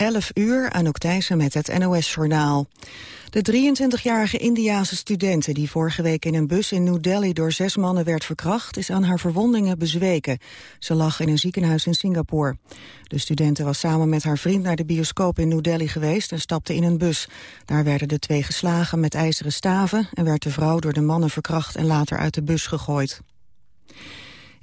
11 uur, Anouk Thijssen met het NOS-journaal. De 23-jarige Indiaanse studente die vorige week in een bus in New Delhi door zes mannen werd verkracht, is aan haar verwondingen bezweken. Ze lag in een ziekenhuis in Singapore. De studente was samen met haar vriend naar de bioscoop in New Delhi geweest en stapte in een bus. Daar werden de twee geslagen met ijzeren staven en werd de vrouw door de mannen verkracht en later uit de bus gegooid.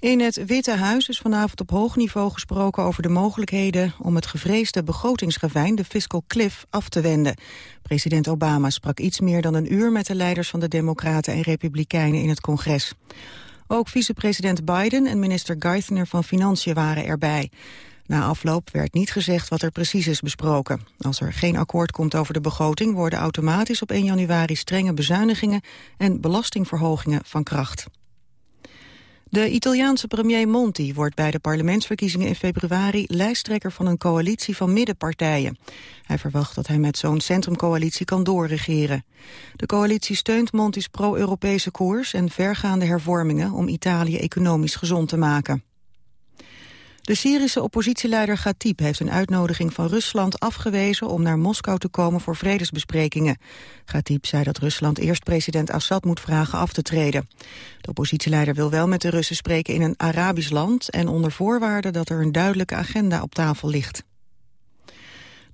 In het Witte Huis is vanavond op hoog niveau gesproken over de mogelijkheden om het gevreesde begrotingsgevijn, de fiscal cliff, af te wenden. President Obama sprak iets meer dan een uur met de leiders van de Democraten en Republikeinen in het congres. Ook vicepresident Biden en minister Geithner van Financiën waren erbij. Na afloop werd niet gezegd wat er precies is besproken. Als er geen akkoord komt over de begroting... worden automatisch op 1 januari strenge bezuinigingen... en belastingverhogingen van kracht. De Italiaanse premier Monti wordt bij de parlementsverkiezingen in februari lijsttrekker van een coalitie van middenpartijen. Hij verwacht dat hij met zo'n centrumcoalitie kan doorregeren. De coalitie steunt Monti's pro-Europese koers en vergaande hervormingen om Italië economisch gezond te maken. De Syrische oppositieleider Ghatib heeft een uitnodiging van Rusland afgewezen om naar Moskou te komen voor vredesbesprekingen. Ghatib zei dat Rusland eerst president Assad moet vragen af te treden. De oppositieleider wil wel met de Russen spreken in een Arabisch land en onder voorwaarde dat er een duidelijke agenda op tafel ligt.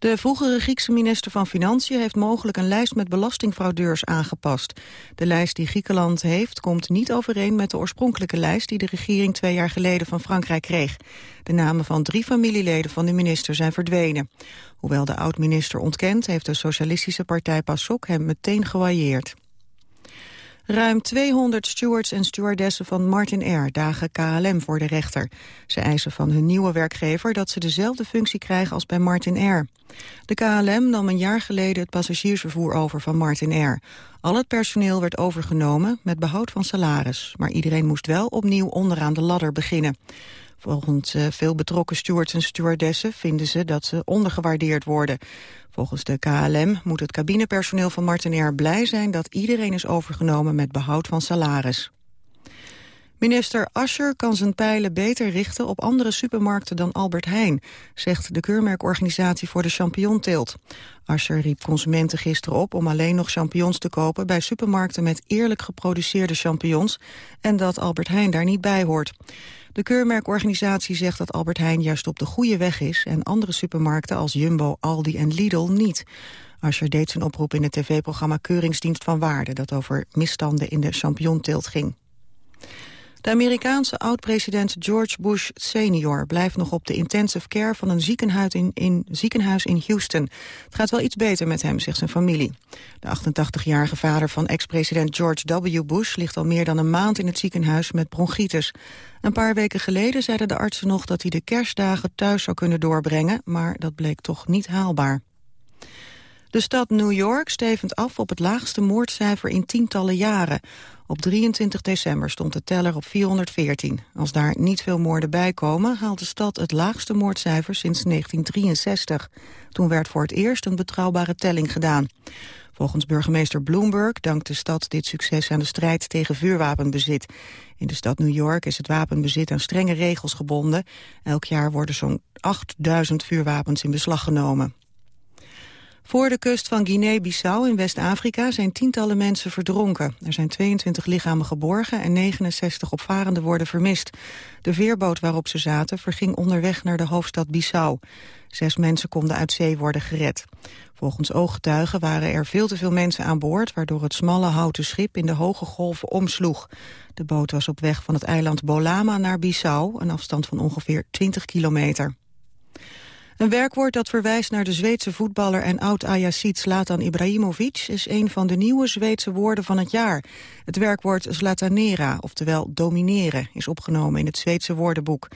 De vroegere Griekse minister van Financiën heeft mogelijk een lijst met belastingfraudeurs aangepast. De lijst die Griekenland heeft komt niet overeen met de oorspronkelijke lijst die de regering twee jaar geleden van Frankrijk kreeg. De namen van drie familieleden van de minister zijn verdwenen. Hoewel de oud-minister ontkent, heeft de socialistische partij PASOK hem meteen gewailleerd. Ruim 200 stewards en stewardessen van Martin Air dagen KLM voor de rechter. Ze eisen van hun nieuwe werkgever dat ze dezelfde functie krijgen als bij Martin Air. De KLM nam een jaar geleden het passagiersvervoer over van Martin Air. Al het personeel werd overgenomen met behoud van salaris. Maar iedereen moest wel opnieuw onderaan de ladder beginnen. Volgens uh, veel betrokken stewards en stewardessen vinden ze dat ze ondergewaardeerd worden. Volgens de KLM moet het cabinepersoneel van Martinair blij zijn dat iedereen is overgenomen met behoud van salaris. Minister Ascher kan zijn pijlen beter richten op andere supermarkten dan Albert Heijn, zegt de keurmerkorganisatie voor de champignonteelt. Ascher riep consumenten gisteren op om alleen nog champignons te kopen bij supermarkten met eerlijk geproduceerde champignons en dat Albert Heijn daar niet bij hoort. De keurmerkorganisatie zegt dat Albert Heijn juist op de goede weg is... en andere supermarkten als Jumbo, Aldi en Lidl niet. Ascher deed zijn oproep in het tv-programma Keuringsdienst van Waarde... dat over misstanden in de champignonteelt ging. De Amerikaanse oud-president George Bush senior blijft nog op de intensive care van een ziekenhuis in, ziekenhuis in Houston. Het gaat wel iets beter met hem, zegt zijn familie. De 88-jarige vader van ex-president George W. Bush ligt al meer dan een maand in het ziekenhuis met bronchitis. Een paar weken geleden zeiden de artsen nog dat hij de kerstdagen thuis zou kunnen doorbrengen, maar dat bleek toch niet haalbaar. De stad New York stevend af op het laagste moordcijfer in tientallen jaren. Op 23 december stond de teller op 414. Als daar niet veel moorden bij komen, haalt de stad het laagste moordcijfer sinds 1963. Toen werd voor het eerst een betrouwbare telling gedaan. Volgens burgemeester Bloomberg dankt de stad dit succes aan de strijd tegen vuurwapenbezit. In de stad New York is het wapenbezit aan strenge regels gebonden. Elk jaar worden zo'n 8000 vuurwapens in beslag genomen. Voor de kust van Guinea-Bissau in West-Afrika zijn tientallen mensen verdronken. Er zijn 22 lichamen geborgen en 69 opvarenden worden vermist. De veerboot waarop ze zaten verging onderweg naar de hoofdstad Bissau. Zes mensen konden uit zee worden gered. Volgens ooggetuigen waren er veel te veel mensen aan boord... waardoor het smalle houten schip in de hoge golven omsloeg. De boot was op weg van het eiland Bolama naar Bissau... een afstand van ongeveer 20 kilometer. Een werkwoord dat verwijst naar de Zweedse voetballer en oud-Ajaxiet Zlatan Ibrahimovic is een van de nieuwe Zweedse woorden van het jaar. Het werkwoord Zlatanera, oftewel domineren, is opgenomen in het Zweedse woordenboek.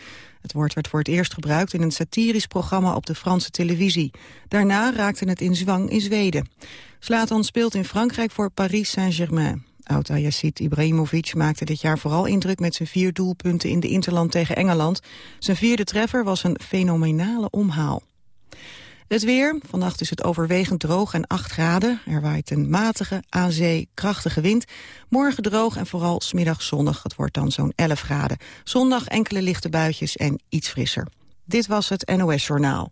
Het woord werd voor het eerst gebruikt in een satirisch programma op de Franse televisie. Daarna raakte het in zwang in Zweden. Zlatan speelt in Frankrijk voor Paris Saint-Germain. Oud-Ajaxid Ibrahimovic maakte dit jaar vooral indruk met zijn vier doelpunten in de Interland tegen Engeland. Zijn vierde treffer was een fenomenale omhaal. Het weer. Vannacht is het overwegend droog en 8 graden. Er waait een matige, aan krachtige wind. Morgen droog en vooral smiddag zonnig. Het wordt dan zo'n 11 graden. Zondag enkele lichte buitjes en iets frisser. Dit was het NOS Journaal.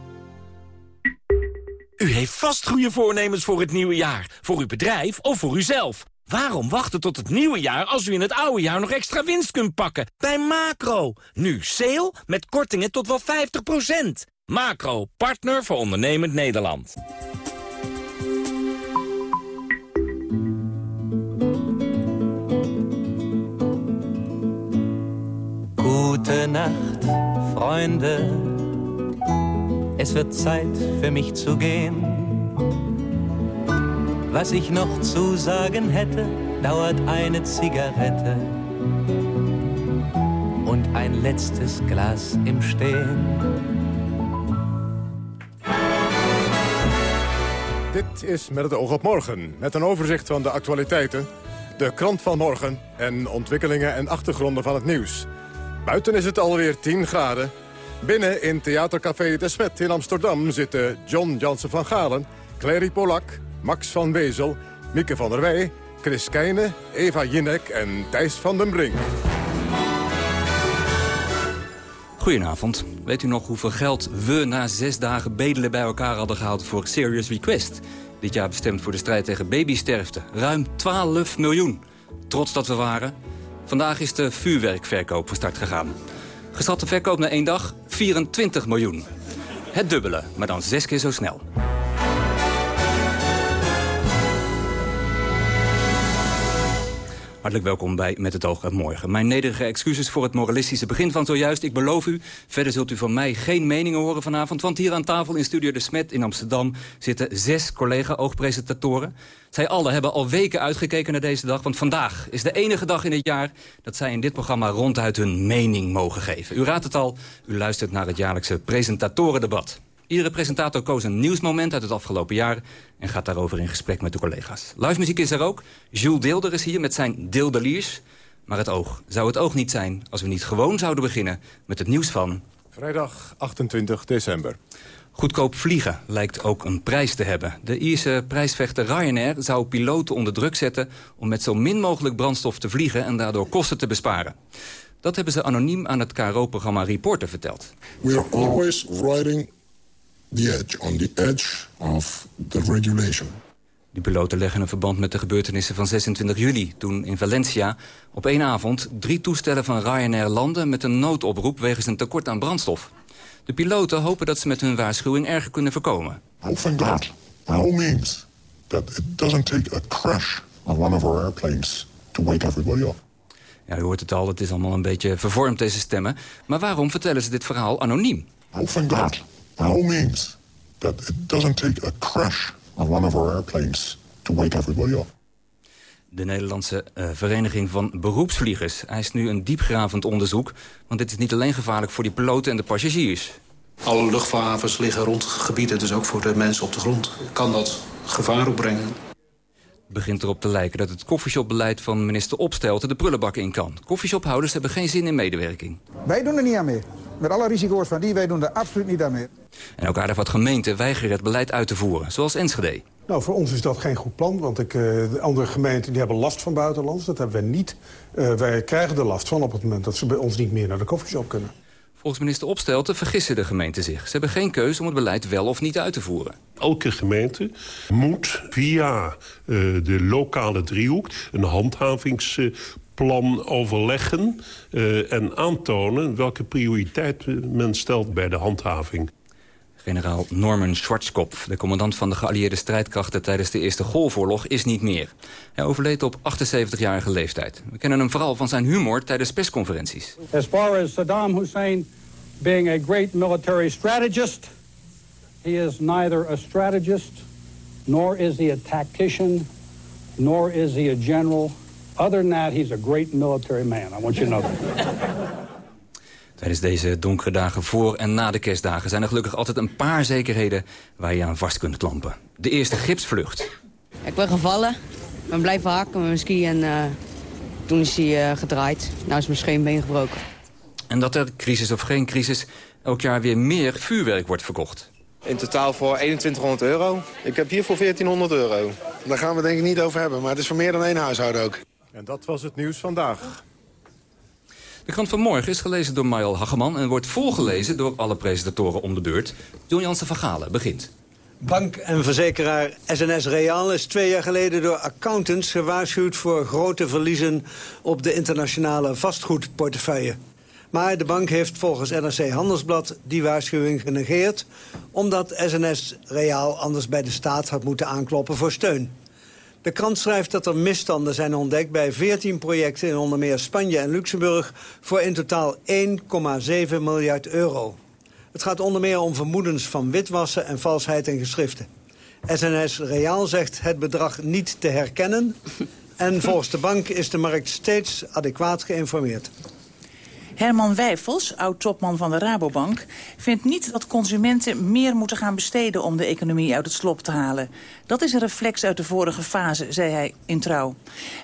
U heeft vast goede voornemens voor het nieuwe jaar. Voor uw bedrijf of voor uzelf. Waarom wachten tot het nieuwe jaar als u in het oude jaar nog extra winst kunt pakken? Bij Macro. Nu sale met kortingen tot wel 50%. Macro, partner voor ondernemend Nederland. Gute Nacht, Freunde. Es wird Zeit für mich zu gehen. Was ich noch zu sagen hätte, dauert eine Zigarette und ein letztes Glas im Stehen. Dit is Met het oog op morgen, met een overzicht van de actualiteiten... de krant van morgen en ontwikkelingen en achtergronden van het nieuws. Buiten is het alweer 10 graden Binnen in Theatercafé De Smet in Amsterdam zitten John Jansen van Galen... Clary Polak, Max van Wezel, Mieke van der Wij... Chris Keijne, Eva Jinek en Thijs van den Brink. Goedenavond. Weet u nog hoeveel geld we na zes dagen bedelen bij elkaar hadden gehaald voor Serious Request? Dit jaar bestemd voor de strijd tegen babysterfte. Ruim 12 miljoen. Trots dat we waren. Vandaag is de vuurwerkverkoop van start gegaan. Geschatte verkoop na één dag 24 miljoen. Het dubbele, maar dan zes keer zo snel. Hartelijk welkom bij Met het oog op morgen. Mijn nederige excuses voor het moralistische begin van zojuist. Ik beloof u, verder zult u van mij geen meningen horen vanavond... want hier aan tafel in Studio De Smet in Amsterdam... zitten zes collega-oogpresentatoren. Zij alle hebben al weken uitgekeken naar deze dag... want vandaag is de enige dag in het jaar... dat zij in dit programma ronduit hun mening mogen geven. U raadt het al, u luistert naar het jaarlijkse presentatorendebat. Iedere presentator koos een nieuwsmoment uit het afgelopen jaar... en gaat daarover in gesprek met de collega's. Live muziek is er ook. Jules Deelder is hier met zijn Deeldeliers. Maar het oog zou het oog niet zijn als we niet gewoon zouden beginnen... met het nieuws van... Vrijdag 28 december. Goedkoop vliegen lijkt ook een prijs te hebben. De Ierse prijsvechter Ryanair zou piloten onder druk zetten... om met zo min mogelijk brandstof te vliegen en daardoor kosten te besparen. Dat hebben ze anoniem aan het KRO-programma Reporter verteld. We are always riding the edge, on the edge of the regulation. Die piloten leggen een verband met de gebeurtenissen van 26 juli... toen in Valencia op één avond drie toestellen van Ryanair landen... met een noodoproep wegens een tekort aan brandstof. De piloten hopen dat ze met hun waarschuwing erger kunnen voorkomen. Oh, thank God. By all means. That it doesn't take a crash on one of our airplanes to wake everybody up. Ja, u hoort het al, het is allemaal een beetje vervormd, deze stemmen. Maar waarom vertellen ze dit verhaal anoniem? Oh, thank God. By all means. That it doesn't take a crash on one of our airplanes to wake everybody up. De Nederlandse uh, Vereniging van Beroepsvliegers eist nu een diepgravend onderzoek... want dit is niet alleen gevaarlijk voor die piloten en de passagiers. Alle luchthavens liggen rond gebieden, dus ook voor de mensen op de grond. Kan dat gevaar opbrengen? Het begint erop te lijken dat het koffieshopbeleid van minister Opstelten de prullenbak in kan. Koffieshophouders hebben geen zin in medewerking. Wij doen er niet aan mee. Met alle risico's van die, wij doen er absoluut niet aan mee. En ook aardig wat gemeenten weigeren het beleid uit te voeren, zoals Enschede. Nou, voor ons is dat geen goed plan, want ik, uh, de andere gemeenten die hebben last van buitenlands. Dat hebben we niet. Uh, wij krijgen er last van op het moment dat ze bij ons niet meer naar de koffieshop kunnen. Volgens minister Opstelten vergissen de gemeenten zich. Ze hebben geen keuze om het beleid wel of niet uit te voeren. Elke gemeente moet via uh, de lokale driehoek een handhavingsplan overleggen... Uh, en aantonen welke prioriteit men stelt bij de handhaving. Generaal Norman Schwarzkopf, de commandant van de geallieerde strijdkrachten tijdens de Eerste Golfoorlog, is niet meer. Hij overleed op 78-jarige leeftijd. We kennen hem vooral van zijn humor tijdens persconferenties. As far as Saddam Hussein being a great military strategist, he is neither a strategist, nor is he a tactician, nor is he a general. Other than that, he's a great military man. I want you to know that. Tijdens deze donkere dagen voor en na de kerstdagen... zijn er gelukkig altijd een paar zekerheden waar je aan vast kunt klampen. De eerste gipsvlucht. Ik ben gevallen, ik ben blijven hakken met mijn ski en uh, toen is hij uh, gedraaid. Nou is mijn scheenbeen gebroken. En dat er, crisis of geen crisis, elk jaar weer meer vuurwerk wordt verkocht. In totaal voor 2100 euro. Ik heb hier voor 1400 euro. Daar gaan we het denk ik niet over hebben, maar het is voor meer dan één huishouden ook. En dat was het nieuws vandaag. De krant van morgen is gelezen door Mayal Hageman... en wordt volgelezen door alle presentatoren om de beurt. John Jansen van begint. Bank en verzekeraar SNS Real is twee jaar geleden door accountants gewaarschuwd voor grote verliezen op de internationale vastgoedportefeuille. Maar de bank heeft volgens NRC Handelsblad die waarschuwing genegeerd... omdat SNS Real anders bij de staat had moeten aankloppen voor steun. De krant schrijft dat er misstanden zijn ontdekt bij 14 projecten... in onder meer Spanje en Luxemburg voor in totaal 1,7 miljard euro. Het gaat onder meer om vermoedens van witwassen en valsheid in geschriften. SNS Reaal zegt het bedrag niet te herkennen... en volgens de bank is de markt steeds adequaat geïnformeerd. Herman Wijfels, oud-topman van de Rabobank... vindt niet dat consumenten meer moeten gaan besteden... om de economie uit het slop te halen. Dat is een reflex uit de vorige fase, zei hij in Trouw.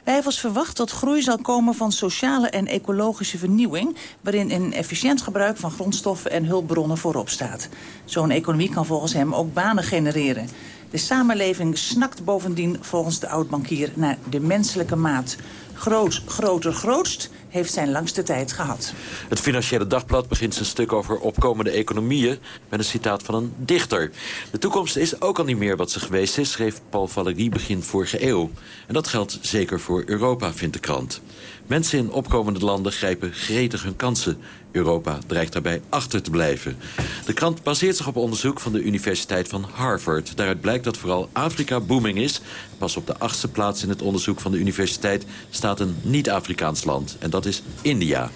Wijfels verwacht dat groei zal komen van sociale en ecologische vernieuwing... waarin een efficiënt gebruik van grondstoffen en hulpbronnen voorop staat. Zo'n economie kan volgens hem ook banen genereren. De samenleving snakt bovendien volgens de oud-bankier naar de menselijke maat. Groot, groter, grootst heeft zijn langste tijd gehad. Het Financiële Dagblad begint zijn stuk over opkomende economieën... met een citaat van een dichter. De toekomst is ook al niet meer wat ze geweest is... schreef Paul Valéry begin vorige eeuw. En dat geldt zeker voor Europa, vindt de krant. Mensen in opkomende landen grijpen gretig hun kansen. Europa dreigt daarbij achter te blijven. De krant baseert zich op onderzoek van de Universiteit van Harvard. Daaruit blijkt dat vooral Afrika booming is. Pas op de achtste plaats in het onderzoek van de universiteit... staat een niet-Afrikaans land. En dat is India.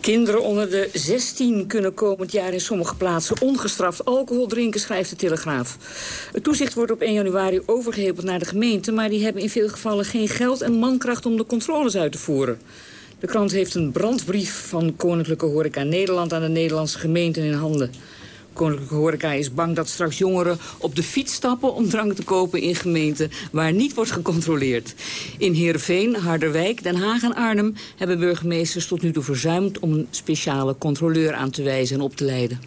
Kinderen onder de 16 kunnen komend jaar in sommige plaatsen ongestraft alcohol drinken, schrijft de Telegraaf. Het toezicht wordt op 1 januari overgeheveld naar de gemeente, maar die hebben in veel gevallen geen geld en mankracht om de controles uit te voeren. De krant heeft een brandbrief van Koninklijke Horeca Nederland aan de Nederlandse gemeenten in handen. Koninklijke Horeca is bang dat straks jongeren op de fiets stappen... om drank te kopen in gemeenten waar niet wordt gecontroleerd. In Heerenveen, Harderwijk, Den Haag en Arnhem... hebben burgemeesters tot nu toe verzuimd om een speciale controleur aan te wijzen en op te leiden.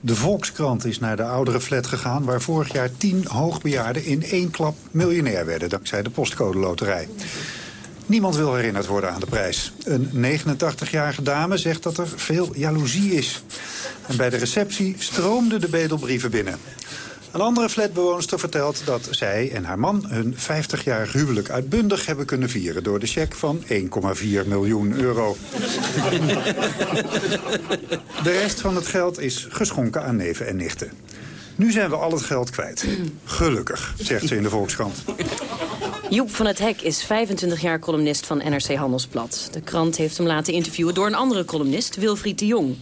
De Volkskrant is naar de oudere flat gegaan... waar vorig jaar tien hoogbejaarden in één klap miljonair werden... dankzij de postcode loterij. Niemand wil herinnerd worden aan de prijs. Een 89-jarige dame zegt dat er veel jaloezie is. En bij de receptie stroomden de bedelbrieven binnen. Een andere flatbewoonster vertelt dat zij en haar man... hun 50-jarig huwelijk uitbundig hebben kunnen vieren... door de cheque van 1,4 miljoen euro. De rest van het geld is geschonken aan neven en nichten. Nu zijn we al het geld kwijt. Gelukkig, zegt ze in de Volkskrant. Joep van het Hek is 25 jaar columnist van NRC Handelsblad. De krant heeft hem laten interviewen door een andere columnist, Wilfried de Jong.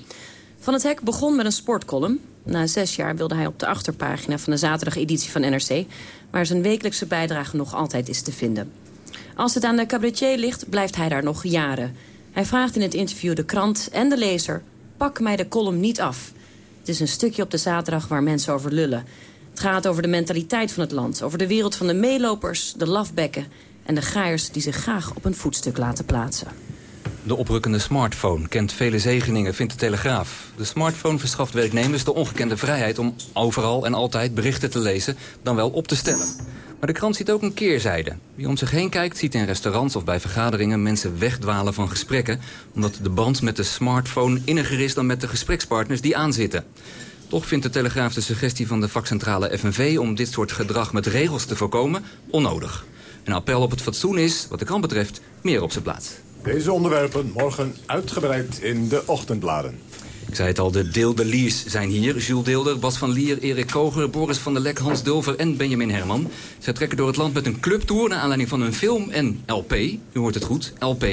Van het Hek begon met een sportcolumn. Na zes jaar wilde hij op de achterpagina van de zaterdageditie van NRC... waar zijn wekelijkse bijdrage nog altijd is te vinden. Als het aan de cabaretier ligt, blijft hij daar nog jaren. Hij vraagt in het interview de krant en de lezer... pak mij de column niet af. Het is een stukje op de zaterdag waar mensen over lullen. Het gaat over de mentaliteit van het land. Over de wereld van de meelopers, de lafbekken... en de gaaiers die zich graag op een voetstuk laten plaatsen. De oprukkende smartphone kent vele zegeningen, vindt de Telegraaf. De smartphone verschaft werknemers de ongekende vrijheid... om overal en altijd berichten te lezen, dan wel op te stellen. Maar de krant ziet ook een keerzijde. Wie om zich heen kijkt, ziet in restaurants of bij vergaderingen... mensen wegdwalen van gesprekken... omdat de band met de smartphone inniger is dan met de gesprekspartners die aanzitten. Toch vindt de Telegraaf de suggestie van de vakcentrale FNV... om dit soort gedrag met regels te voorkomen onnodig. Een appel op het fatsoen is, wat de krant betreft, meer op zijn plaats. Deze onderwerpen morgen uitgebreid in de ochtendbladen. Ik zei het al, de Deeldeliers zijn hier. Jules Deelder, Bas van Lier, Erik Koger, Boris van der Lek, Hans Dulver en Benjamin Herman. Zij trekken door het land met een clubtour naar aanleiding van hun film en LP. U hoort het goed, LP.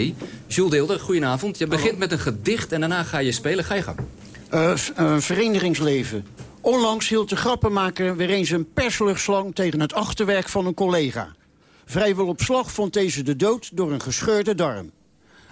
Jules Deelder, goedenavond. Je begint met een gedicht en daarna ga je spelen. Ga je gang. Uh, verenigingsleven. Onlangs hield de grappenmaker weer eens een persluchtslang tegen het achterwerk van een collega. Vrijwel op slag vond deze de dood door een gescheurde darm.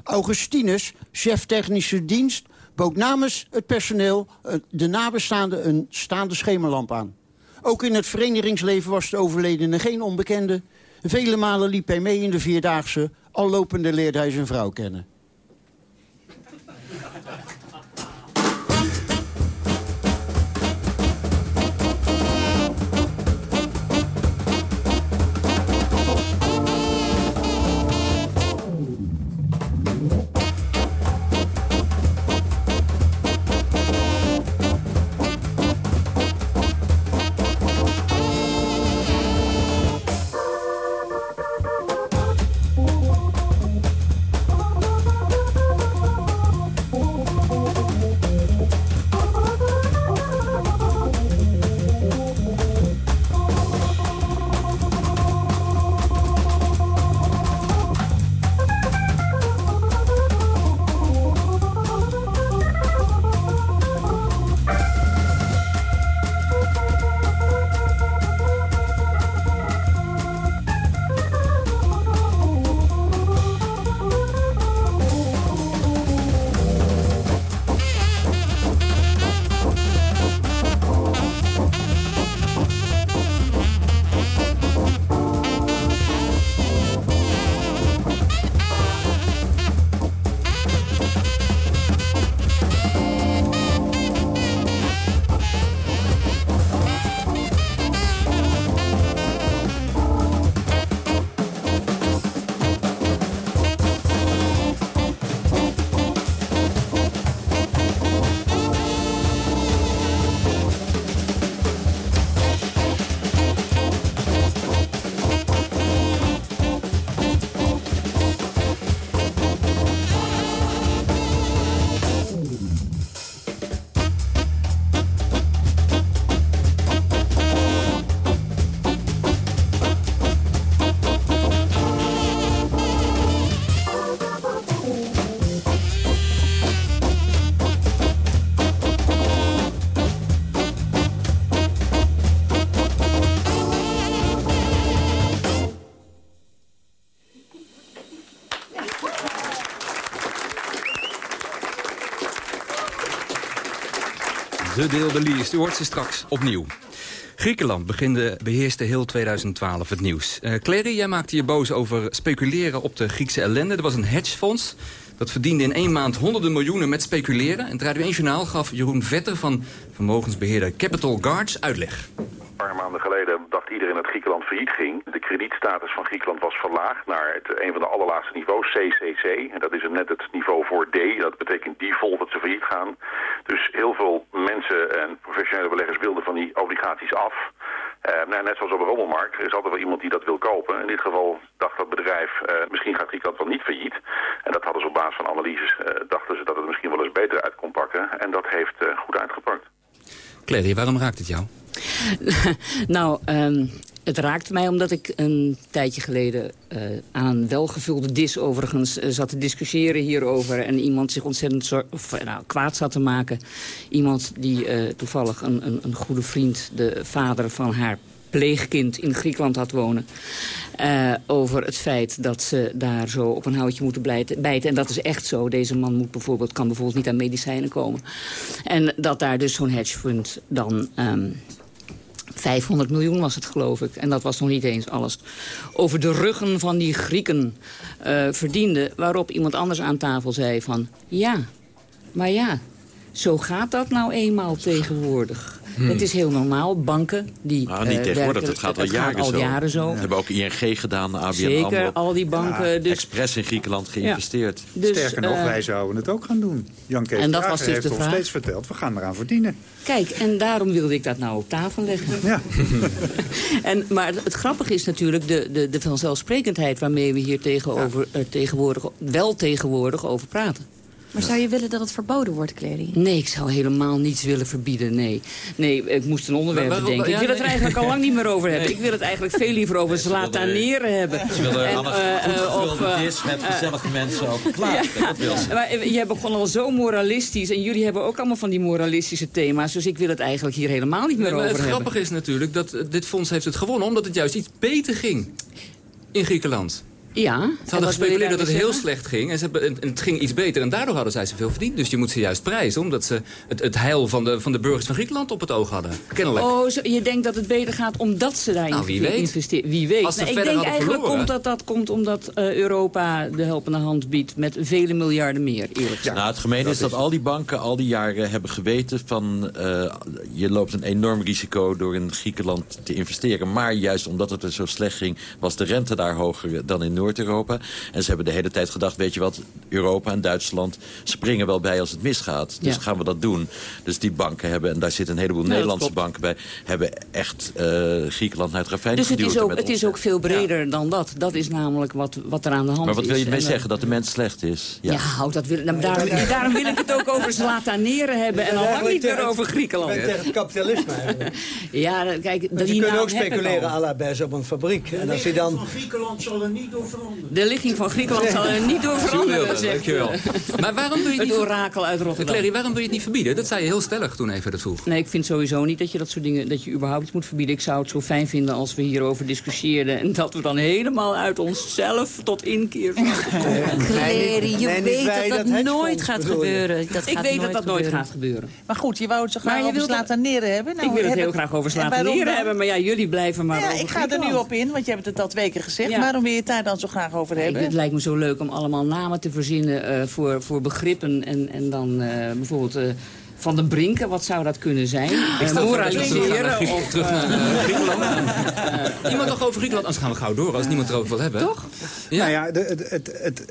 Augustinus, chef technische dienst, bood namens het personeel eh, de nabestaanden een staande schemerlamp aan. Ook in het verenigingsleven was de overledene geen onbekende. Vele malen liep hij mee in de Vierdaagse, al lopende leerde hij zijn vrouw kennen. De deel de Lies, u hoort ze straks opnieuw. Griekenland beginde, beheerste heel 2012 het nieuws. Uh, Clary, jij maakte je boos over speculeren op de Griekse ellende. Er was een hedgefonds dat verdiende in één maand honderden miljoenen met speculeren. En het Radio 1 Journaal gaf Jeroen Vetter van vermogensbeheerder Capital Guards uitleg. Een paar maanden geleden dacht iedereen dat Griekenland failliet ging. De kredietstatus van Griekenland was verlaagd naar het, een van de allerlaatste niveaus, CCC. En dat is net het niveau voor D. Dat betekent default dat ze failliet gaan. Dus heel veel mensen en professionele beleggers wilden van die obligaties af. Uh, nou, net zoals op de rommelmarkt, er is altijd wel iemand die dat wil kopen. In dit geval dacht dat bedrijf, uh, misschien gaat Griekenland wel niet failliet. En dat hadden ze op basis van analyses, uh, dachten ze dat het misschien wel eens beter uit kon pakken. En dat heeft goed uitgepakt. Clary, waarom raakt het jou? nou, um, het raakt mij omdat ik een tijdje geleden uh, aan een welgevulde dis overigens uh, zat te discussiëren hierover. En iemand zich ontzettend of, uh, nou, kwaad zat te maken. Iemand die toevallig een, een, een, goede vriend, de vader van haar pleegkind in Griekenland had wonen. over het feit dat ze daar zo op een houtje moeten bijten. En dat is echt zo. Deze man moet bijvoorbeeld, kan bijvoorbeeld niet aan medicijnen komen. En dat daar dus zo'n hedgefund dan... Um, 500 miljoen was het, geloof ik. En dat was nog niet eens alles. Over de ruggen van die Grieken uh, verdiende. Waarop iemand anders aan tafel zei van... Ja, maar ja, zo gaat dat nou eenmaal tegenwoordig. Hmm. Het is heel normaal. Banken die nou, niet uh, tegenwoordig, dat gaat al, het jaren, gaat al zo. jaren zo. We hebben ook ING gedaan, ABN Zeker, AMRO. al die banken. Ja, dus, Express in Griekenland geïnvesteerd. Ja. Dus, Sterker nog, uh, wij zouden het ook gaan doen. Jan Kees en dat was dus heeft de ons vraag. steeds verteld, we gaan eraan verdienen. Kijk, en daarom wilde ik dat nou op tafel leggen. Ja. en, maar het grappige is natuurlijk de, de, de vanzelfsprekendheid... waarmee we hier tegenover, ja. uh, tegenwoordig, wel tegenwoordig over praten. Maar zou je willen dat het verboden wordt, Clary? Nee, ik zou helemaal niets willen verbieden, nee. Nee, ik moest een onderwerp maar, maar, bedenken. ja, ik wil het er eigenlijk al lang niet meer over hebben. Nee. Ik wil het eigenlijk veel liever over slataneren hebben. Ze willen een eh, goed eh, of, gevulde eh, dis met gezellige mensen over klaar. Ja. Dat wil ze. Maar jij begon al zo moralistisch. En jullie hebben ook allemaal van die moralistische thema's. Dus ik wil het eigenlijk hier helemaal niet meer Nee, over het hebben. grappige is natuurlijk dat dit fonds heeft het gewonnen... omdat het juist iets beter ging in Griekenland. Ja. Ze En hadden gespeculeerd dat het heel slecht ging. En, ze hebben, en het ging iets beter. En daardoor hadden zij zoveel verdiend. Dus je moet ze juist prijzen. Omdat ze het, het heil van de, van de burgers van Griekenland op het oog hadden. Kennelijk. Oh, zo- je denkt dat het beter gaat omdat ze daarin Nou, wie weet. investeren. Wie weet. Als ze Nou, ik denk eigenlijk verloren. komt dat dat komt omdat eh, Europa de helpende hand biedt met vele miljarden meer, eerlijk gezegd. Nou, het gemene is dat al die banken al die jaren hebben geweten van... eh, je loopt een enorm risico door in Griekenland te investeren. Maar juist omdat het er zo slecht ging, was de rente daar hoger dan in Noord-Europa. En ze hebben de hele tijd gedacht, weet je wat, Europa en Duitsland springen wel bij als het misgaat. Dus Ja. gaan we dat doen. Dus die banken hebben, en daar zitten een heleboel Nederlandse banken bij... hebben echt eh, Griekenland naar het ravijn Dus het geduwd. is, ook, het is ook veel breder dan dat. Dat is namelijk wat, wat er aan de hand is. Maar wat wil je En, eh, zeggen? Dat de mens slecht is? Ja, houd dat wil, nou, daarom, daarom wil ik het ook over Zlataneren hebben en al lang niet meer over Griekenland. Ik ben tegen het kapitalisme. Ja, kijk, Want die je kunt naam ook speculeren à la Bez op een fabriek. En als je dan... Griekenland zal er niet door. De ligging van Griekenland zal er niet door veranderen, zegt Dankjewel. eh, Maar waarom doe je het orakel uit Rotterdam. Clary, waarom doe je het niet verbieden? Dat zei je heel stellig toen even dat vroeg. Nee, ik vind sowieso niet dat je dat soort dingen, dat je überhaupt iets moet verbieden. Ik zou het zo fijn vinden als we hierover discussieerden en dat we dan helemaal uit onszelf tot inkeer zouden komen. Clary, je nee, weet dat dat nooit gaat gebeuren. Dat Ik gaat weet dat dat nooit gaat gebeuren. Maar goed, je wou het zo graag je over slataneren hebben. Nou, ik wil het heel graag over slataneren hebben, maar ja, jullie blijven maar Ja, over ik ga er nu op in, want je hebt het al twee keer gezegd. Ja. Waarom wil je het daar dan zo graag over Ik, hebben? het lijkt me zo leuk om allemaal namen te verzinnen eh, voor, voor begrippen. En, en dan eh, bijvoorbeeld eh, Van den Brinken, wat zou dat kunnen zijn? Ik Eh, naar moraliseren of... terug naar Griekenland. Iemand nog over Griekenland? Anders gaan we gauw door als niemand erover wil hebben. Toch? Ja. Nou ja, de, het, het, het,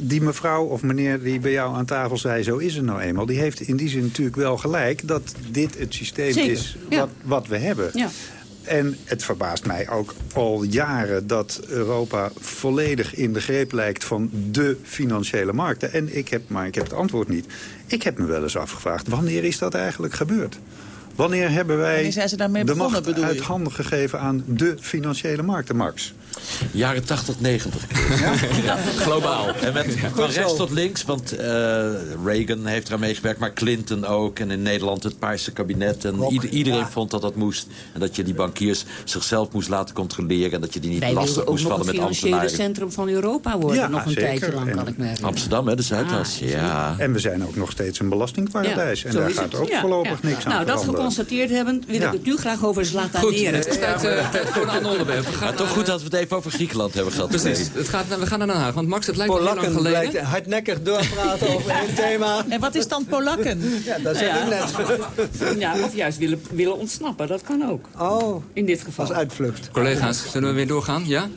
die mevrouw of meneer die bij jou aan tafel zei... zo is het nou eenmaal, die heeft in die zin natuurlijk wel gelijk... dat dit het systeem Zeker, is ja. wat, wat we hebben. Ja. En het verbaast mij ook al jaren dat Europa volledig in de greep lijkt van de financiële markten. En ik heb, maar ik heb het antwoord niet. Ik heb me wel eens afgevraagd, wanneer is dat eigenlijk gebeurd? Wanneer hebben wij Wanneer zijn ze daarmee de begonnen, macht bedoel je? uit handen gegeven aan de financiële markten, Max? Jaren 80, 90. Globaal. En met, van rechts tot links, want eh, Reagan heeft eraan meegewerkt, maar Clinton ook. En in Nederland het Paarse kabinet. En ieder- iedereen vond dat dat moest. En dat je die bankiers zichzelf moest laten controleren. En dat je die niet Wij lastig wilden moest vallen het met financiële ambtenaren. centrum van Europa worden. Ja, nog een zeker. tijdje lang, En- kan ik me herinneren. Amsterdam, hè, de Zuidas. Ah, ja. En we zijn ook nog steeds een belastingparadijs. en daar gaat het. ook Ja, voorlopig ja. niks aan Nou, dat veranderen. Geconstateerd hebben, wil Ja. ik het nu graag over Goed, slataneren. het is tijd, eh, voor een ander onderwerp. We gaan, Maar toch goed dat we het even over Griekenland hebben gehad. Precies. Het gaat, we gaan naar Den Haag. Want Max, het lijkt me heel lang Polakken geleden. blijkt hardnekkig doorpraten over één thema. En wat is dan Polakken? Ja, dat zeg Ja. ik net. Ja, of juist willen, willen ontsnappen, dat kan ook. Oh, In dit geval. als uitvlucht. Collega's, zullen we weer doorgaan? Ja?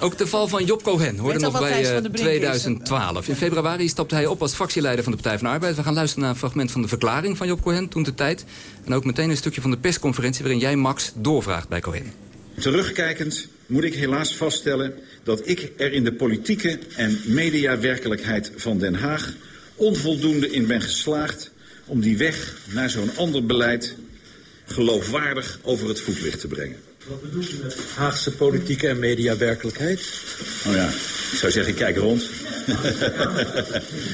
Ook de val van Job Cohen hoorde nog bij Thijs van eh? 2012. In februari stapte hij op als fractieleider van de Partij van de Arbeid. We gaan luisteren naar een fragment van de verklaring van Job Cohen toen de tijd. En ook meteen een stukje van de persconferentie waarin jij Max doorvraagt bij Cohen. Terugkijkend moet ik helaas vaststellen dat ik er in de politieke en mediawerkelijkheid van Den Haag onvoldoende in ben geslaagd om die weg naar zo'n ander beleid geloofwaardig over het voetlicht te brengen. Wat bedoelt u met Haagse politieke en mediawerkelijkheid? Oh ja, ik zou zeggen, kijk rond.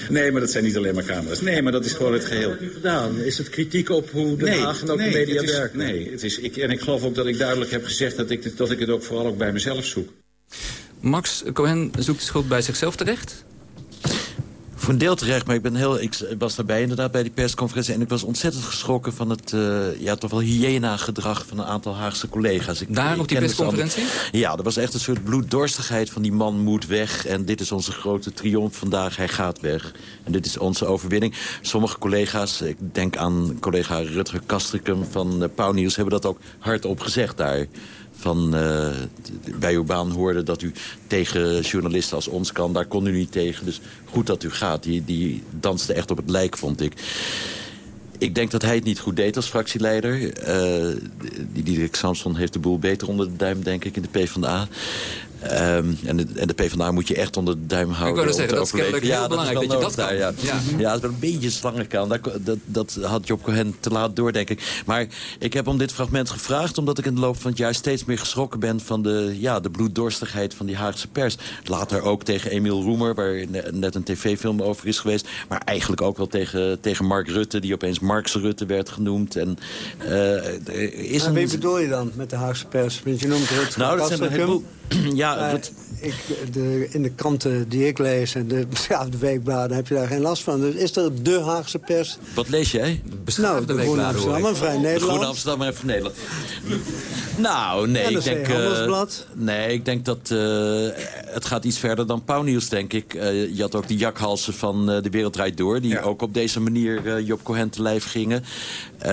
nee, maar dat zijn niet alleen maar camera's. Nee, maar dat is gewoon het geheel. Wat heeft u gedaan? Is het kritiek op hoe Den Haag en ook de media het is, werken? Nee, het is, ik, en ik geloof ook dat ik duidelijk heb gezegd dat ik, dat ik het ook vooral ook bij mezelf zoek. Max Cohen zoekt de schuld bij zichzelf terecht. Voor een deel terecht, maar ik, ben heel, ik was daarbij inderdaad bij die persconferentie... en ik was ontzettend geschrokken van het eh, ja, toch wel hyena-gedrag van een aantal Haagse collega's. Ik, Daar ik op die persconferentie? Ja, er was echt een soort bloeddorstigheid van die man moet weg... en dit is onze grote triomf vandaag, hij gaat weg. En dit is onze overwinning. Sommige collega's, ik denk aan collega Rutger Kastrikum van uh, Pauw Nieuws... hebben dat ook hardop gezegd daar van eh, bij uw baan hoorde dat u tegen journalisten als ons kan. Daar kon u niet tegen, dus goed dat u gaat. Die, die danste echt op het lijk, vond ik. Ik denk dat hij het niet goed deed als fractieleider. Eh die Diederik Samson heeft de boel beter onder de duim, denk ik, in de PvdA. Ehm en, de, en de PvdA moet je echt onder de duim houden. wou om zeggen, te dat is kennelijk heel ja, belangrijk dat dat is je wel dat kan. daar, ja. Ja. Ja, het is wel een beetje slangenkant. Dat, dat, dat had Job Cohen te laat door, denk ik. Maar ik heb om dit fragment gevraagd... omdat ik in de loop van het jaar steeds meer geschrokken ben... van de, ja, de bloeddorstigheid van die Haagse pers. Later ook tegen Emiel Roemer, waar ne- net een tv-film over is geweest. Maar eigenlijk ook wel tegen, tegen Mark Rutte... die opeens Marx Rutte werd genoemd. En, eh, is wie een... bedoel je dan met de Haagse pers? Want je noemt Rutger Nou, dat zijn een Kastrikum. heleboel... ja, ik, de, in de kranten die ik lees en de beschaafde weekbladen heb je daar geen last van. Dus is er de Haagse pers? Wat lees jij? Nou, de Groene Amsterdam en Vrij De Nederland. Groene Amsterdam en Vrij Nederland. Nou, nee, ik denk... eh, Handelsblad. nee, ik denk dat eh, het gaat iets verder dan pauwnieuws, denk ik. Eh, je had ook die jakhalsen van eh, De Wereld Draait Door... die ook op deze manier eh, Job Cohen te lijf gingen. Eh,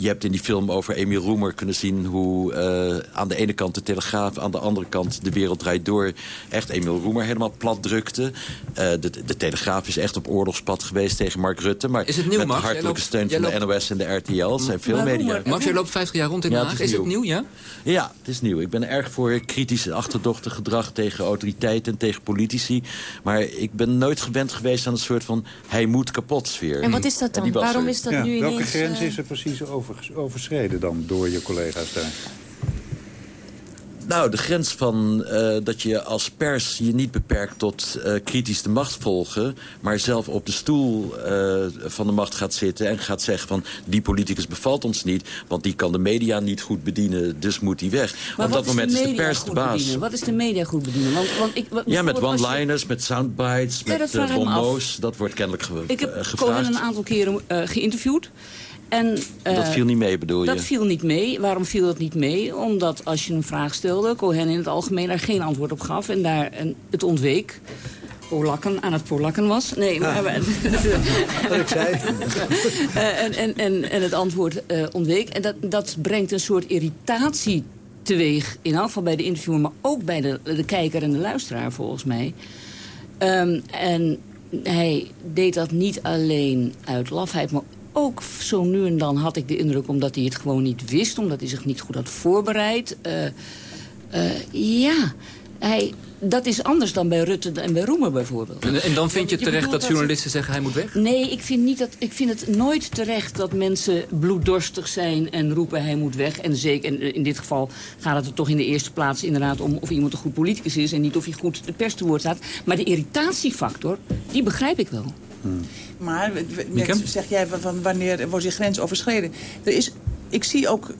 je hebt in die film over Emiel Roemer kunnen zien... hoe eh, aan de ene kant de Telegraaf, aan de andere kant De Wereld Draait Door... echt Emiel Roemer helemaal plat drukte. Eh, de, de Telegraaf is echt op oorlogspad geweest tegen Mark Rutte. Maar Is het nieuw, met Max? de hartelijke loopt- steun van de NOS en de RTL. Zijn veel media. Max, jij loopt 50 jaar rond in Den Ja, Haag. Is het nieuw, ja? Ja, het is nieuw. Ik ben erg voor kritisch achterdochtig gedrag tegen autoriteiten en tegen politici. Maar ik ben nooit gewend geweest aan een soort van hij moet kapot sfeer. En wat is dat dan? Waarom er. is dat Ja, nu welke ineens... grens eh, is er precies over, overschreden dan door je collega's daar? Nou, de grens van eh, dat je als pers je niet beperkt tot eh, kritisch de macht volgen... maar zelf op de stoel eh, van de macht gaat zitten en gaat zeggen van... die politicus bevalt ons niet, want die kan de media niet goed bedienen... dus moet die weg. Maar Op dat moment is de pers de baas. bedienen? Wat is de media goed bedienen? Want, want ik, wat- Ja, met je- one-liners, met soundbites, Ja, dat met bonmo's. Dat wordt kennelijk ge Ik heb Cohen gevraagd. een aantal keren geïnterviewd. En, eh, dat viel niet mee, bedoel je? Dat viel niet mee. Waarom viel dat niet mee? Omdat als je een vraag stelde, Cohen in het algemeen daar geen antwoord op gaf. En daar en het ontweek. Polakken aan het polakken was. Nee, maar... Wat ik zei. Eh, en, en, en, en het antwoord eh, ontweek. En dat, dat brengt een soort irritatie teweeg. In elk geval bij de interviewer, maar ook bij de, de kijker en de luisteraar volgens mij. Ehm, en hij deed dat niet alleen uit lafheid, maar ook zo nu en dan had ik de indruk... omdat hij het gewoon niet wist, omdat hij zich niet goed had voorbereid. Eh, eh, ja, hij, dat is anders dan bij Rutte en bij Roemer bijvoorbeeld. En, en dan vind je terecht dat journalisten zeggen hij moet weg? Nee, ik vind, niet dat, ik vind het nooit terecht dat mensen bloeddorstig zijn en roepen hij moet weg. En zeker en in dit geval gaat het er toch in de eerste plaats inderdaad om of iemand een goed politicus is en niet of hij goed de pers te woord staat. Maar de irritatiefactor, die begrijp ik wel. Maar net zeg jij van, van wanneer wordt die grens overschreden? Er is, ik zie ook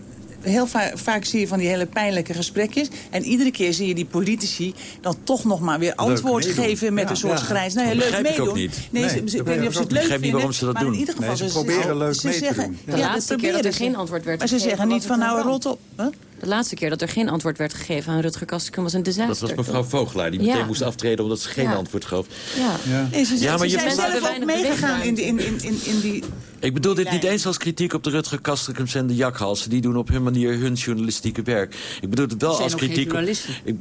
heel va- vaak zie je van die hele pijnlijke gesprekjes. En iedere keer zie je die politici dan toch nog maar weer antwoord meedoen. geven met Ja. een soort Ja. grijns. Nou Dat leuk begrijp ik ook meedoen. niet. Nee, Nee, ze- dat ze- ik weet niet of ze het leuk ik niet vinden. waarom ze dat maar doen. in ieder geval, Nee, ze ze, proberen leuk ze mee te zeggen, doen. De ja, dat laatste keer dat er ze. geen antwoord werd Maar ze zeggen niet van nou rot op. Huh? De laatste keer dat er geen antwoord werd gegeven aan Rutger Kastrikum was een disaster. Dat was mevrouw Vogelaar, die meteen Ja. moest aftreden omdat ze geen Ja. antwoord gaf. Ja. Ze, Ja, maar ze je zijn hebt- zelf ook weinig meegegaan in, die- in, in, in, in die... Ik bedoel dit niet eens als kritiek op de Rutger Kastrikums en de Jakhalsen. Die doen op hun manier hun journalistieke werk. Ik bedoel het wel als kritiek op... Ik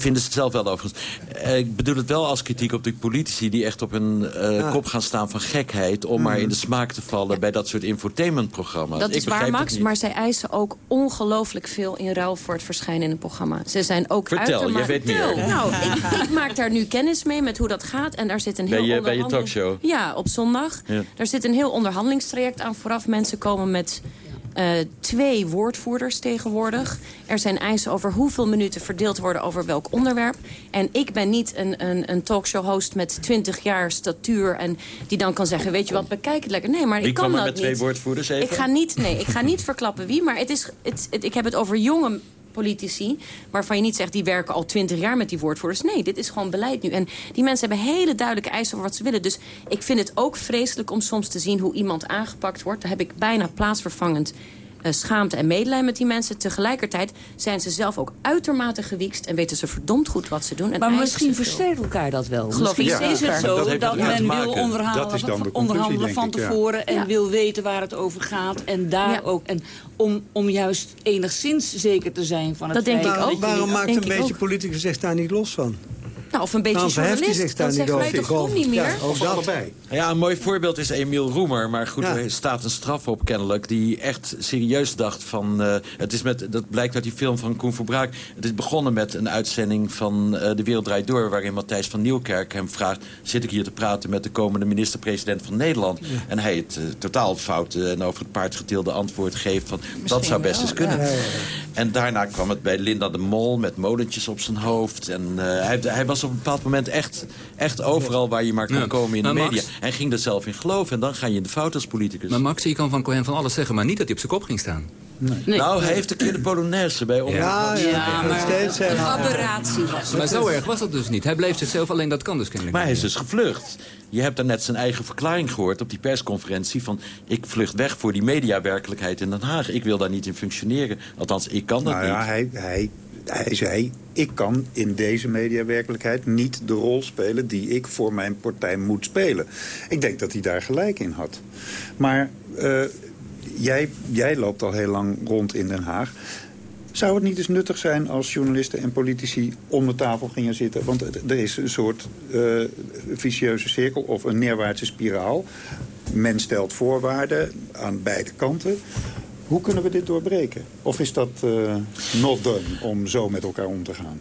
vind het zelf wel overigens. Eh, Ik bedoel het wel als kritiek op de politici die echt op hun eh, kop gaan staan van gekheid... om maar in de smaak te vallen bij dat soort infotainmentprogramma's. Dat Ik is waar, Max, maar zij eisen ook ongelooflijk veel in ruil voor het verschijnen in het programma. Ze zijn ook Vertel, jij weet meer. Vertel. Nou, ik, ik maak daar nu kennis mee met hoe dat gaat. En daar zit een heel Bij je- je talkshow? Ja, op zondag. Ja. Daar zit een heel onderhandelingstraject aan vooraf. Mensen komen met eh, twee woordvoerders tegenwoordig. Er zijn eisen over hoeveel minuten verdeeld worden over welk onderwerp. En ik ben niet een, een, een talkshow-host met 20 jaar statuur... en die dan kan zeggen, weet je wat, bekijk het lekker. Nee, maar Wie ik kan dat met twee woordvoerders even? Ik ga niet, nee, ik ga niet verklappen wie, maar het is, het, het- ik heb het over jonge politici... waarvan je niet zegt, die werken al twintig jaar met die woordvoerders. Nee, dit is gewoon beleid nu. En die mensen hebben hele duidelijke eisen over wat ze willen. Dus ik vind het ook vreselijk om soms te zien hoe iemand aangepakt wordt. Daar heb ik bijna plaatsvervangend schaamte en medelijden met die mensen. Tegelijkertijd zijn ze zelf ook uitermate gewiekst... en weten ze verdomd goed wat ze doen. En Maar misschien versterkt elkaar dat wel. Geloof ik misschien is het zo dat men wil onderhandelen, onderhandelen van ik, ja. tevoren... en Ja. wil weten waar het over gaat. En daar ook... En om, om juist enigszins zeker te zijn van het Dat denk ik dat ook. Waarom maakt denk een beetje politicus zich daar niet los van? Nou, of een beetje hij journalist, zich daar zeggen wij over? toch gewoon niet meer? Ja, ook dat. Ja, een mooi voorbeeld is Emiel Roemer. Maar goed, Ja. er staat een straf op kennelijk... die echt serieus dacht van... eh, het is met, dat blijkt uit die film van Koen Verbraak. Het is begonnen met een uitzending van eh, De Wereld Draait Door... waarin Matthijs van Nieuwkerk hem vraagt... zit ik hier te praten met de komende minister-president van Nederland? En hij het eh, totaal fout en over het paard getilde antwoord geeft... van dat zou best wel, eens kunnen. ja, ja, ja. En daarna kwam het bij Linda de Mol met molentjes op zijn hoofd. En eh, hij, hij was op een bepaald moment echt, echt overal waar je maar kon Ja. komen in de Maar media. Max- En ging er zelf in geloven. En dan ga je in de fout als politicus. Maar Max, je kan van Cohen van alles zeggen, maar niet dat hij op zijn kop ging staan. Nou, hij heeft een keer de Polonaise bij om. Ja, Ja, maar Steeds een herhalen. aberratie was Maar zo erg was dat dus niet. Hij bleef zichzelf, alleen dat kan dus kennelijk Maar hij is dus gevlucht. Je hebt daarnet zijn eigen verklaring gehoord op die persconferentie... van ik vlucht weg voor die mediawerkelijkheid in Den Haag. Ik wil daar niet in functioneren. Althans, ik kan dat Nou ja, niet. hij, hij, hij zei, ik kan in deze mediawerkelijkheid niet de rol spelen... die ik voor mijn partij moet spelen. Ik denk dat hij daar gelijk in had. Maar eh, jij, jij loopt al heel lang rond in Den Haag. Zou het niet eens nuttig zijn als journalisten en politici om de tafel gingen zitten? Want er is een soort eh, vicieuze cirkel of een neerwaartse spiraal. Men stelt voorwaarden aan beide kanten. Hoe kunnen we dit doorbreken? Of is dat eh, not done om zo met elkaar om te gaan?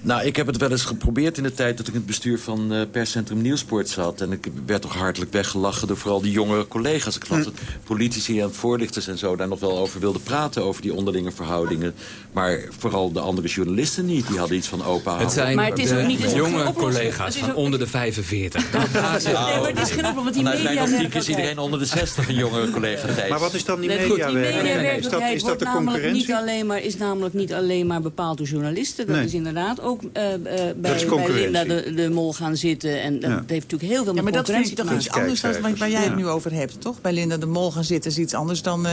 Nou, ik heb het wel eens geprobeerd in de tijd dat ik in het bestuur van eh, perscentrum Nieuwsport zat. En ik werd toch hartelijk weggelachen door vooral die jongere collega's. Ik geloof dat politici en voorlichters en zo daar nog wel over wilden praten, over die onderlinge verhoudingen. Maar vooral de andere journalisten niet. Die hadden iets van open Het houden. zijn Maar het is ook niet- de het is ook geen jonge collega's Het is van onder de 45. Dat- daar zit- Nee, maar het is geen oplossing, want die Vanuit mijn optiek is iedereen onder de 60 een jongere collega. Maar wat is dan die mediawerkelijkheid? Is dat, is dat de namelijk niet concurrentie? alleen maar, is namelijk niet alleen maar bepaald door journalisten. Dat Nee. is inderdaad ook eh, eh, Dat is bij, bij concurrentie. Linda de, de Mol gaan zitten. En dat Ja. heeft natuurlijk heel veel Ja, met maar dat vind concurrentie ik te toch iets anders dan waar, waar jij het nu over hebt, toch? Bij Linda de Mol gaan zitten is iets anders dan, eh,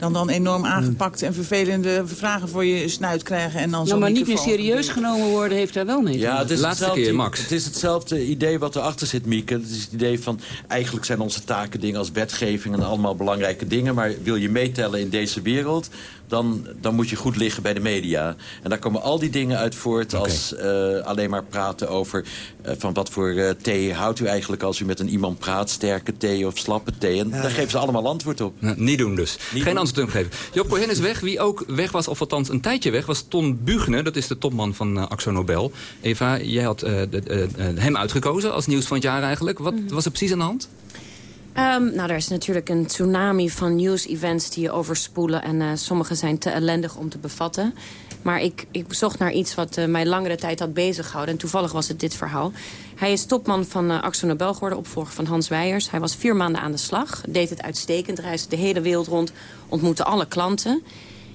dan, dan enorm aangepakt... en vervelende vragen voor je snuit krijgen en dan Nou, maar niet meer serieus genomen worden heeft daar wel mee Ja, het is, Laatste hetzelfde, keer, Max. het is hetzelfde idee wat erachter zit, Mieke. Het is het idee van, eigenlijk zijn onze taken dingen als wetgeving... en allemaal belangrijke dingen. Maar wil je meetellen in deze wereld... Dan, dan moet je goed liggen bij de media. En daar komen al die dingen uit voort als eh, alleen maar praten over... eh, van wat voor eh, thee houdt u eigenlijk als u met een iemand praat? Sterke thee of slappe thee? En daar geven ze allemaal antwoord op. Nou, niet doen dus. Geen doen. antwoord geven. Job Cohen is weg. Wie ook weg was, of althans een tijdje weg, was Ton Bugner. Dat is de topman van uh, Axo Nobel. Eva, jij had uh, de, uh, hem uitgekozen als nieuws van het jaar eigenlijk. Wat Mhm. was er precies aan de hand? Um, nou, er is natuurlijk een tsunami van nieuws-events die je overspoelen. En uh, sommige zijn te ellendig om te bevatten. Maar ik, ik zocht naar iets wat uh, mij langere tijd had bezighouden. En toevallig was het dit verhaal. Hij is topman van uh, Axo Nobel geworden, opvolger van Hans Weijers. Hij was vier maanden aan de slag, deed het uitstekend. Reisde de hele wereld rond, ontmoette alle klanten.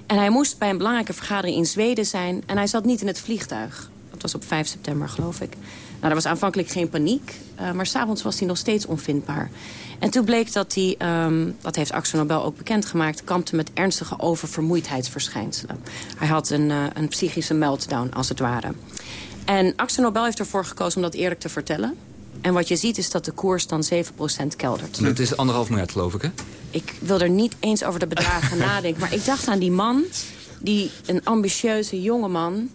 En hij moest bij een belangrijke vergadering in Zweden zijn. En hij zat niet in het vliegtuig. Dat was op 5 september, geloof ik. Nou, er was aanvankelijk geen paniek. Uh, maar s'avonds was hij nog steeds onvindbaar. En toen bleek dat hij, um, dat heeft Axel Nobel ook bekendgemaakt... kampte met ernstige oververmoeidheidsverschijnselen. Hij had een, uh, een psychische meltdown, als het ware. En Axel Nobel heeft ervoor gekozen om dat eerlijk te vertellen. En wat je ziet is dat de koers dan 7% keldert. Het is anderhalf miljard, geloof ik, hè? Ik wil er niet eens over de bedragen nadenken. Maar ik dacht aan die man, die een ambitieuze jonge man...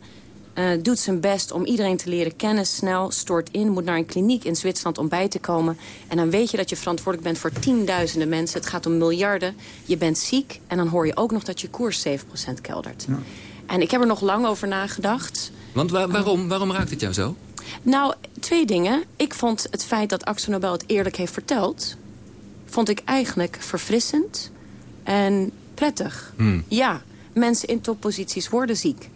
Uh, doet zijn best om iedereen te leren kennen, snel, stort in... moet naar een kliniek in Zwitserland om bij te komen. En dan weet je dat je verantwoordelijk bent voor tienduizenden mensen. Het gaat om miljarden. Je bent ziek en dan hoor je ook nog dat je koers 7% keldert. Ja. En ik heb er nog lang over nagedacht. Want waar, waarom, waarom raakt het jou zo? Nou, twee dingen. Ik vond het feit dat Axel Nobel het eerlijk heeft verteld... vond ik eigenlijk verfrissend en prettig. Hmm. Ja, mensen in topposities worden ziek.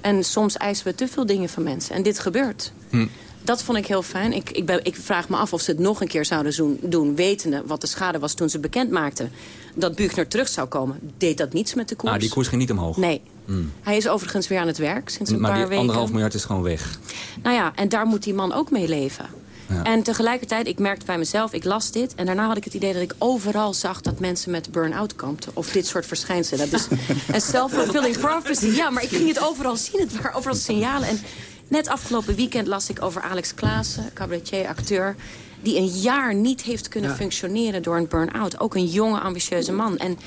En soms eisen we te veel dingen van mensen. En dit gebeurt. Hm. Dat vond ik heel fijn. Ik, ik, ben, ik, vraag me af of ze het nog een keer zouden doen, doen... wetende wat de schade was toen ze bekend maakten... dat Buchner terug zou komen. Deed dat niets met de koers? Ah, die koers ging niet omhoog? Nee. Hm. Hij is overigens weer aan het werk sinds een maar paar die weken. anderhalf miljard is gewoon weg. Nou ja, en daar moet die man ook mee leven. Ja. En tegelijkertijd, ik merkte bij mezelf, ik las dit... en daarna had ik het idee dat ik overal zag dat mensen met burn-out kampten. Of dit soort verschijnselen. Dus een self-fulfilling prophecy. Ja, maar ik ging het overal zien. Het waren overal signalen. En net afgelopen weekend las ik over Alex Klaassen, cabaretier, acteur... die een jaar niet heeft kunnen ja. functioneren door een burn-out. Ook een jonge, ambitieuze man. En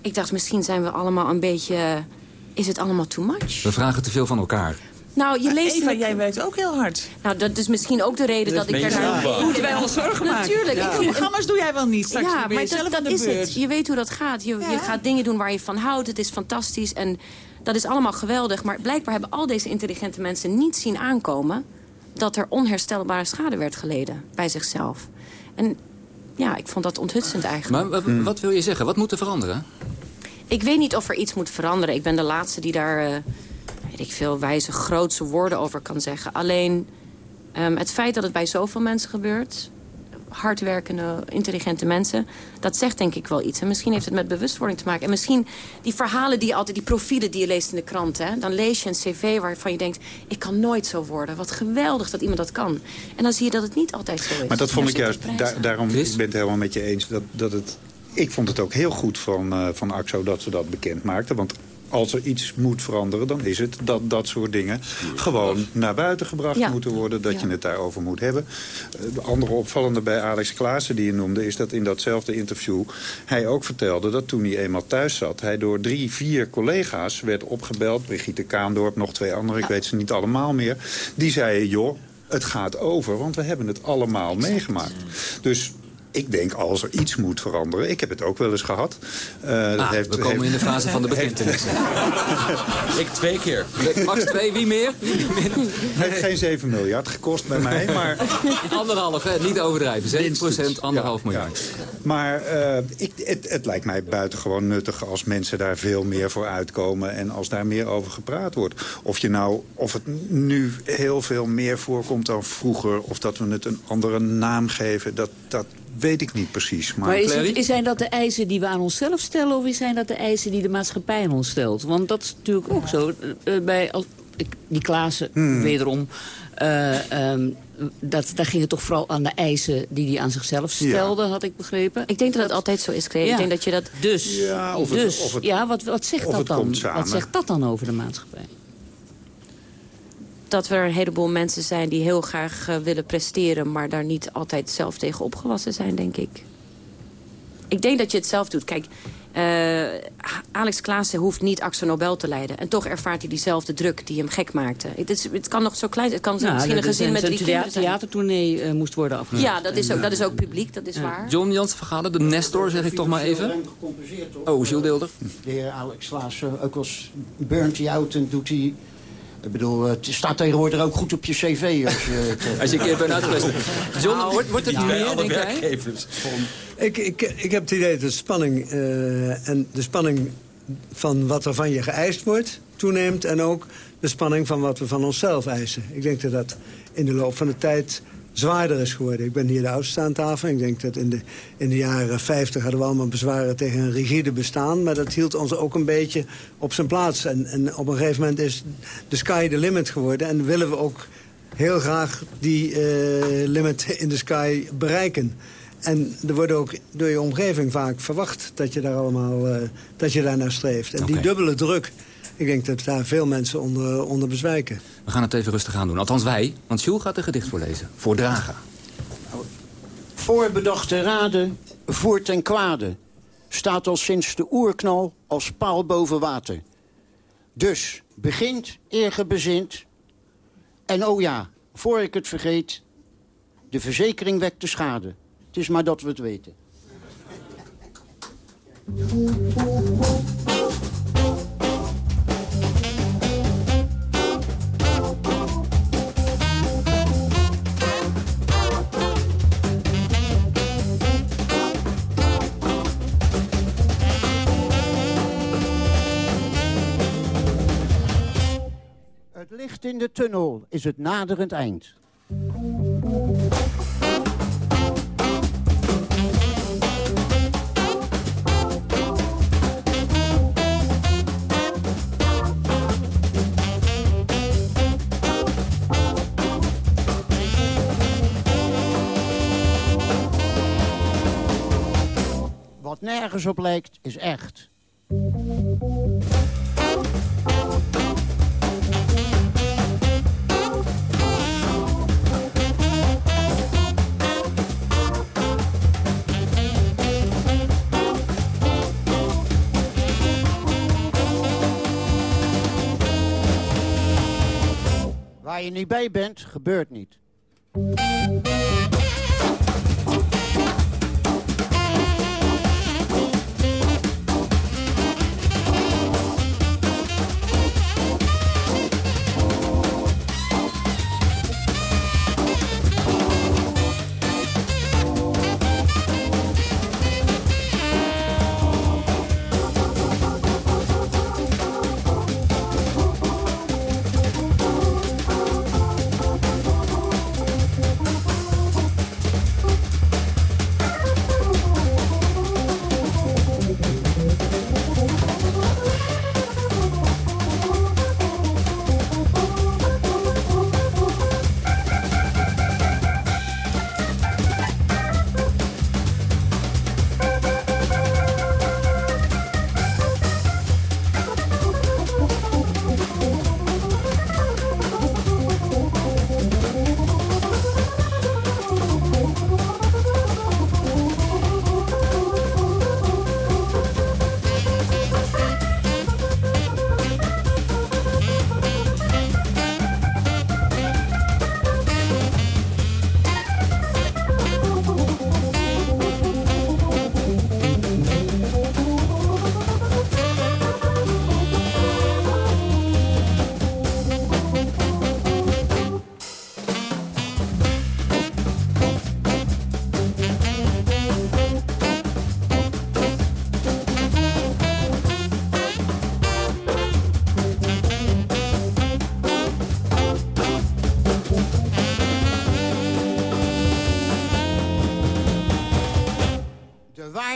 ik dacht, misschien zijn we allemaal een beetje... Is het allemaal too much? We vragen te veel van elkaar. Nou, je leest Eva, jij werkt ook heel hard. Nou, dat is misschien ook de reden dat, dat ik er naar... Moeten wij ons zorgen maken? Natuurlijk. Ja. Ik programma's doe jij wel niet. Straks ja, maar dat, is het. Je weet hoe dat gaat. Je, ja. je gaat dingen doen waar je van houdt. Het is fantastisch en dat is allemaal geweldig. Maar blijkbaar hebben al deze intelligente mensen niet zien aankomen... dat er onherstelbare schade werd geleden bij zichzelf. En ja, ik vond dat onthutsend eigenlijk. Maar hmm. wat wil je zeggen? Wat moet er veranderen? Ik weet niet of er iets moet veranderen. Ik ben de laatste die daar... Uh, weet ik veel, wijze, grootse woorden over kan zeggen. Alleen um, het feit dat het bij zoveel mensen gebeurt... hardwerkende, intelligente mensen. Dat zegt denk ik wel iets. En misschien heeft het met bewustwording te maken. En misschien die verhalen die je altijd, die profielen die je leest in de krant. Hè, dan lees je een cv waarvan je denkt, ik kan nooit zo worden. Wat geweldig dat iemand dat kan. En dan zie je dat het niet altijd zo is. Maar dat vond ik juist, daarom ik ben het helemaal met je eens. Dat, dat het, ik vond het ook heel goed van, eh, van AXO dat ze dat bekend maakten. Want als er iets moet veranderen, dan is het dat dat soort dingen gewoon naar buiten gebracht Ja. moeten worden. Dat je het daarover moet hebben. Eh, De andere opvallende bij Alex Klaassen die je noemde, is dat in datzelfde interview hij ook vertelde dat toen hij eenmaal thuis zat, hij door drie, vier collega's werd opgebeld. Brigitte Kaandorp, nog twee anderen, ik weet ze niet allemaal meer. Die zeiden, joh, het gaat over, want we hebben het allemaal meegemaakt. Dus ik denk, als er iets moet veranderen... Ik heb het ook wel eens gehad. Eh, dat Ah, heeft- we komen heeft- in de fase van de bekentenissen. Ik twee keer. Max 2, wie meer? Wie minder? heeft geen 7 miljard gekost bij mij, maar... Anderhalf, hè? niet overdrijven. 7 procent, anderhalf miljard. Maar eh, ik, het, het lijkt mij buitengewoon nuttig als mensen daar veel meer voor uitkomen... en als daar meer over gepraat wordt. Of, je nou, of het nu heel veel meer voorkomt dan vroeger... of dat we het een andere naam geven, dat, dat weet ik niet precies. Maar, Maar is het, is- zijn dat de eisen die we aan onszelf stellen... of zijn dat de eisen die de maatschappij aan ons stelt? Want dat is natuurlijk ook zo. Eh, eh, bij, als, die Klaassen, Hmm. wederom... eh, ehm, dat, daar ging het toch vooral aan de eisen die hij aan zichzelf stelde, had ik begrepen. Ik denk dat het altijd zo is. Ik denk dat je dat... Dus, Ja, of het- dus of het- ja, wat, wat zegt dat dan? Wat zegt dat dan over de maatschappij? Dat er een heleboel mensen zijn die heel graag eh, willen presteren... maar daar niet altijd zelf tegen opgewassen zijn, denk ik. Ik denk dat je het zelf doet. Kijk, eh, Alex Klaassen hoeft niet Axel Nobel te leiden. En toch ervaart hij diezelfde druk die hem gek maakte. Het, is, het kan nog zo klein zijn. Het kan Nou, misschien een gezin met zijn drie thea- kinderen zijn. theatertournee eh, moest worden afgezet. Ja, dat is, ook, dat is ook publiek, dat is Ja. waar. John Jansen Vergalen, de Nestor, zeg ik toch maar even. Oh, Jules Deelder. De heer Alex Klaassen, ook als burnt hij out en doet hij... Ik bedoel, het staat tegenwoordig ook goed op je cv. Als je, het, eh, Als je een keer bent. John, wordt, wordt het Ja, meer, alle denk jij? werkgevers. Ik, ik, ik heb het idee dat de spanning, eh, en de spanning van wat er van je geëist wordt toeneemt... en ook de spanning van wat we van onszelf eisen. Ik denk dat dat in de loop van de tijd zwaarder is geworden. Ik ben hier de oudste aan tafel. Ik denk dat in de, in de jaren 50 hadden we allemaal bezwaren tegen een rigide bestaan. Maar dat hield ons ook een beetje op zijn plaats. En, en op een gegeven moment is de sky the limit geworden. En willen we ook heel graag die eh, limit in de sky bereiken. En er wordt ook door je omgeving vaak verwacht dat je daar allemaal eh, dat je daar naar streeft. En die dubbele druk, ik denk dat daar veel mensen onder, onder bezwijken. We gaan het even rustig aan doen. Althans wij, want Jules gaat een gedicht voorlezen. Voor Draga. Voorbedachte raden, voor ten kwade... staat al sinds de oerknal als paal boven water. Dus begint eer ge bezint. En oh ja, voor ik het vergeet... de verzekering wekt de schade. Het is maar dat we het weten. Licht in de tunnel is het naderend eind. Wat nergens op lijkt, is echt. Waar je niet bij bent, gebeurt niet.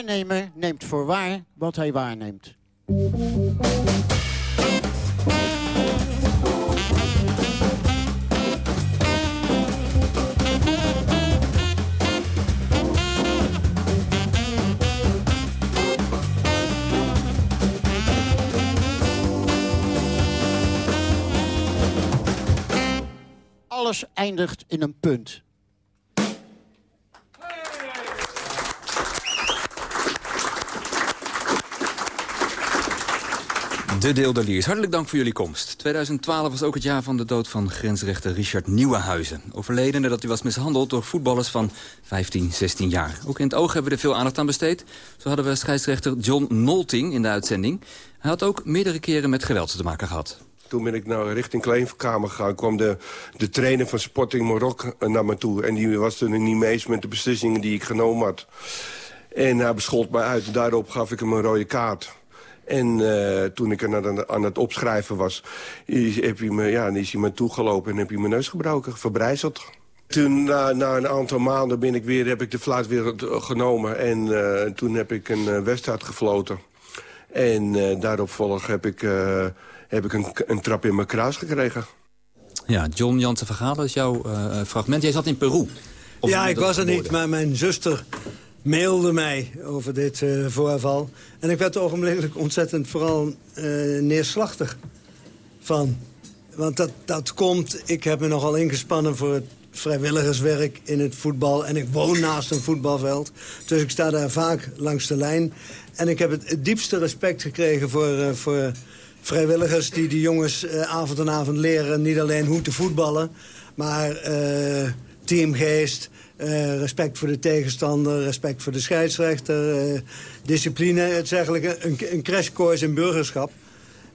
Waarnemer neemt voor waar wat hij waarneemt. Alles eindigt in een punt. De Deeldeliers, hartelijk dank voor jullie komst. 2012 was ook het jaar van de dood van grensrechter Richard Nieuwenhuizen. Overleden nadat hij was mishandeld door voetballers van 15, 16 jaar. Ook in het oog hebben we er veel aandacht aan besteed. Zo hadden we scheidsrechter John Nolting in de uitzending. Hij had ook meerdere keren met geweld te maken gehad. Toen ben ik naar richting Kleinverkamer gegaan. kwam de, de trainer van Sporting Marok naar me toe. En die was er niet mee eens met de beslissingen die ik genomen had. En hij beschold mij uit. Daarop gaf ik hem een rode kaart. En uh, toen ik aan, aan, het opschrijven was, is, heb hij me, ja, is hij me toegelopen en heb hij mijn neus gebroken, verbrijzeld. Toen, na, na, een aantal maanden ben ik weer, heb ik de fluit weer genomen. En uh, toen heb ik een uh, wedstrijd gefloten. En daarop volg heb ik, heb ik een, een, trap in mijn kruis gekregen. Ja, John Jansen Vergalen is jouw fragment. Jij zat in Peru. Ja, ik was er niet, maar mijn zuster mailde mij over dit uh, voorval. En ik werd ogenblikkelijk ontzettend vooral uh, neerslachtig van. Want dat, dat komt, ik heb me nogal ingespannen voor het vrijwilligerswerk in het voetbal. En ik woon naast een voetbalveld. Dus ik sta daar vaak langs de lijn. En ik heb het, diepste respect gekregen voor, uh, voor vrijwilligers... die die jongens avond en avond leren niet alleen hoe te voetballen... maar teamgeest, uh, respect voor de tegenstander, respect voor de scheidsrechter, uh, discipline. Het is eigenlijk een, een crashcourse in burgerschap.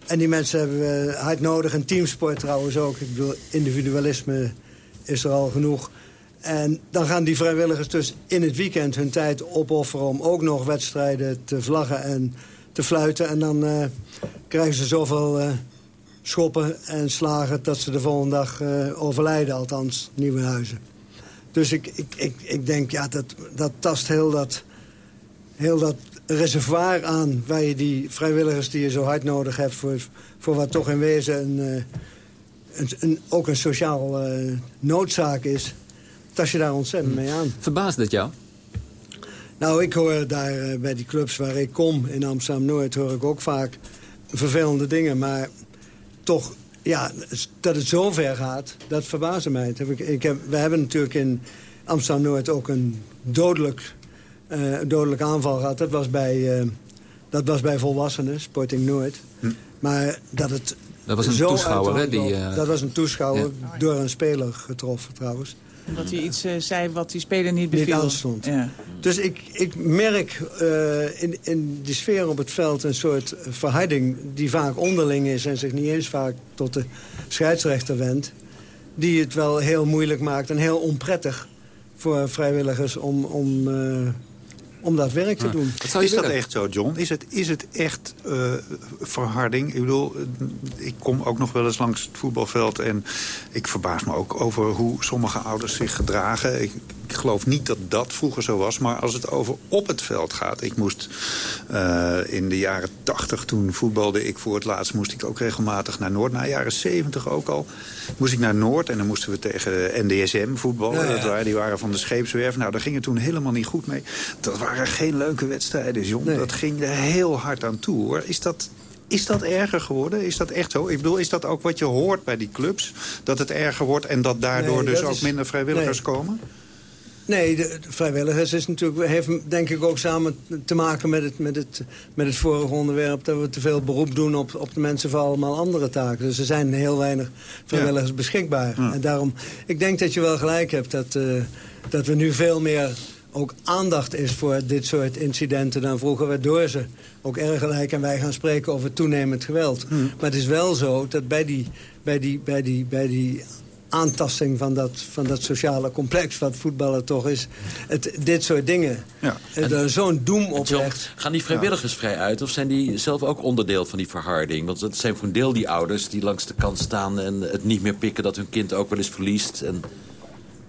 En die mensen hebben we hard nodig. En teamsport trouwens ook. Ik bedoel, individualisme is er al genoeg. En dan gaan die vrijwilligers dus in het weekend hun tijd opofferen... om ook nog wedstrijden te vlaggen en te fluiten. En dan uh, krijgen ze zoveel schoppen en slagen... dat ze de volgende dag overlijden, althans, nieuwe huizen. Dus ik, ik, ik, ik denk, ja, dat, dat tast heel dat, heel dat reservoir aan... waar je die vrijwilligers die je zo hard nodig hebt... voor, voor wat toch in wezen een, eh, een, een ook een sociaal uh, noodzaak is... tast je daar ontzettend mee aan. Verbaast dat jou? Nou, ik hoor daar uh, bij die clubs waar ik kom in Amsterdam-Noord... hoor ik ook vaak vervelende dingen, maar toch ja, dat het zo ver gaat, dat verbaasde mij. Ik, ik heb, we hebben natuurlijk in Amsterdam-Noord ook een dodelijk, uh, dodelijk aanval gehad. Dat was bij, uh, dat was bij volwassenen, Sporting Noord. Hm. Maar dat het Dat was een toeschouwer, hè? Die, uh... Dat was een toeschouwer, ja. door een speler getroffen trouwens omdat hij iets uh, zei wat die speler niet beviel. Niet aanstond. Ja. Dus ik, ik merk uh, in, in de sfeer op het veld een soort verharding... die vaak onderling is en zich niet eens vaak tot de scheidsrechter wendt... die het wel heel moeilijk maakt en heel onprettig voor vrijwilligers om... om uh, om dat werk te doen. is dat echt zo, John? Is het, is het echt uh, verharding? Ik bedoel, ik kom ook nog wel eens langs het voetbalveld... en ik verbaas me ook over hoe sommige ouders zich gedragen. Ik, ik geloof niet dat dat vroeger zo was. Maar als het over op het veld gaat. Ik moest uh, in de jaren 80, toen voetbalde ik voor het laatst... moest ik ook regelmatig naar Noord. Na de jaren 70 ook al. Moest ik naar Noord en dan moesten we tegen NDSM voetballen. Ja, ja. Dat waren, die waren van de scheepswerf. Nou, daar ging het toen helemaal niet goed mee. Dat waren geen leuke wedstrijden, John. Nee. Dat ging er heel hard aan toe, hoor. Is dat... Is dat erger geworden? Is dat echt zo? Ik bedoel, is dat ook wat je hoort bij die clubs? Dat het erger wordt en dat daardoor nee, dus ook is... minder vrijwilligers nee. komen? Nee, de, de, vrijwilligers is natuurlijk, heeft denk ik ook samen te maken met het, met, het, met het vorige onderwerp... dat we te veel beroep doen op, op de mensen voor allemaal andere taken. Dus er zijn heel weinig vrijwilligers ja. beschikbaar. Ja. En daarom, ik denk dat je wel gelijk hebt dat, uh, dat we nu veel meer ook aandacht is voor dit soort incidenten dan vroeger... waardoor ze ook erg gelijk en wij gaan spreken over toenemend geweld. Hmm. Maar het is wel zo dat bij die, bij die, bij die, bij die aantasting van dat, van dat sociale complex wat voetballen toch is. Het, dit soort dingen. Ja. Er zo'n doem oplegt. Gaan die vrijwilligers ja. vrij uit of zijn die zelf ook onderdeel van die verharding? Want het zijn voor een deel die ouders die langs de kant staan... en het niet meer pikken dat hun kind ook wel eens verliest... En...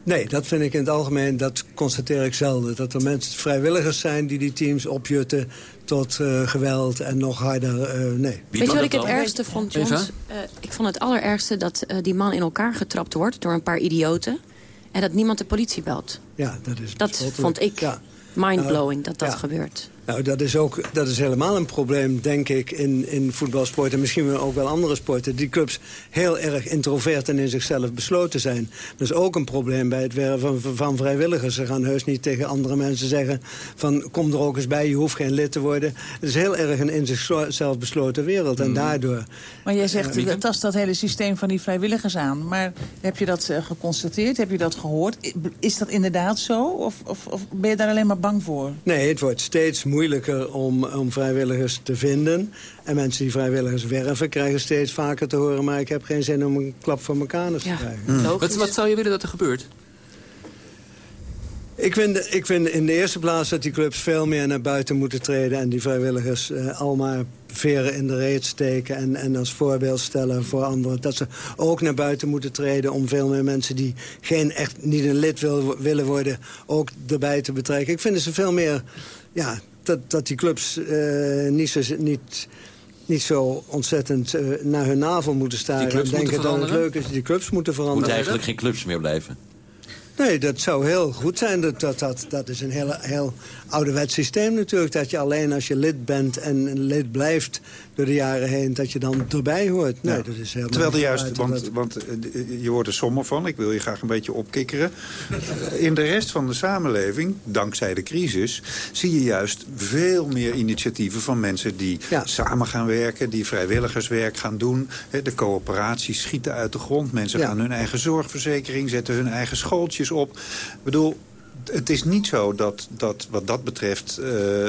Nee, dat vind ik in het algemeen, dat constateer ik zelden. Dat er mensen, vrijwilligers zijn die die teams opjutten tot uh, geweld en nog harder, uh, nee. Weet je wat ik het ergste vond, Jons? Uh, ik vond het allerergste dat die man in elkaar getrapt wordt door een paar idioten. En dat niemand de politie belt. Ja, dat is Dat vond ik ja. mindblowing dat dat ja. gebeurt. Nou, dat is, ook, dat is helemaal een probleem, denk ik, in, in voetbalsport... en misschien ook wel andere sporten. Die clubs heel erg introvert en in zichzelf besloten zijn. Dat is ook een probleem bij het werven van, van vrijwilligers. Ze gaan heus niet tegen andere mensen zeggen... van kom er ook eens bij, je hoeft geen lid te worden. Het is heel erg een in zichzelf besloten wereld. En daardoor... Maar jij zegt, uh, tast dat hele systeem van die vrijwilligers aan. Maar heb je dat uh, geconstateerd? Heb je dat gehoord? Is dat inderdaad zo? Of, of, of ben je daar alleen maar bang voor? Nee, het wordt steeds moeilijker moeilijker om, om vrijwilligers te vinden. En mensen die vrijwilligers werven krijgen steeds vaker te horen... maar ik heb geen zin om een klap voor mijn kanus te krijgen. Hmm. Wat, wat zou je willen dat er gebeurt? Ik vind, ik vind in de eerste plaats dat die clubs veel meer naar buiten moeten treden... en die vrijwilligers uh, allemaal veren in de reet steken... En, en als voorbeeld stellen voor anderen. Dat ze ook naar buiten moeten treden... om veel meer mensen die geen echt, niet een lid wil, willen worden... ook erbij te betrekken. Ik vind ze veel meer... Ja, dat, dat die clubs uh, niet, zo, niet, niet zo ontzettend uh, naar hun navel moeten staren. en denken dat het leuk is. Die clubs moeten veranderen. Moet eigenlijk geen clubs meer blijven? Nee, dat zou heel goed zijn. Dat, dat, dat, dat is een heel, heel ouderwets systeem natuurlijk. Dat je alleen als je lid bent en lid blijft door de jaren heen... dat je dan erbij hoort. Nee, ja. dat is helemaal Terwijl de juist, want, want je hoort er sommen van. Ik wil je graag een beetje opkikkeren. In de rest van de samenleving, dankzij de crisis... zie je juist veel meer initiatieven van mensen die ja. samen gaan werken... die vrijwilligerswerk gaan doen. De coöperaties schieten uit de grond. Mensen ja. gaan hun eigen zorgverzekering, zetten hun eigen schooltjes op. Ik bedoel, het is niet zo dat, dat wat dat betreft uh,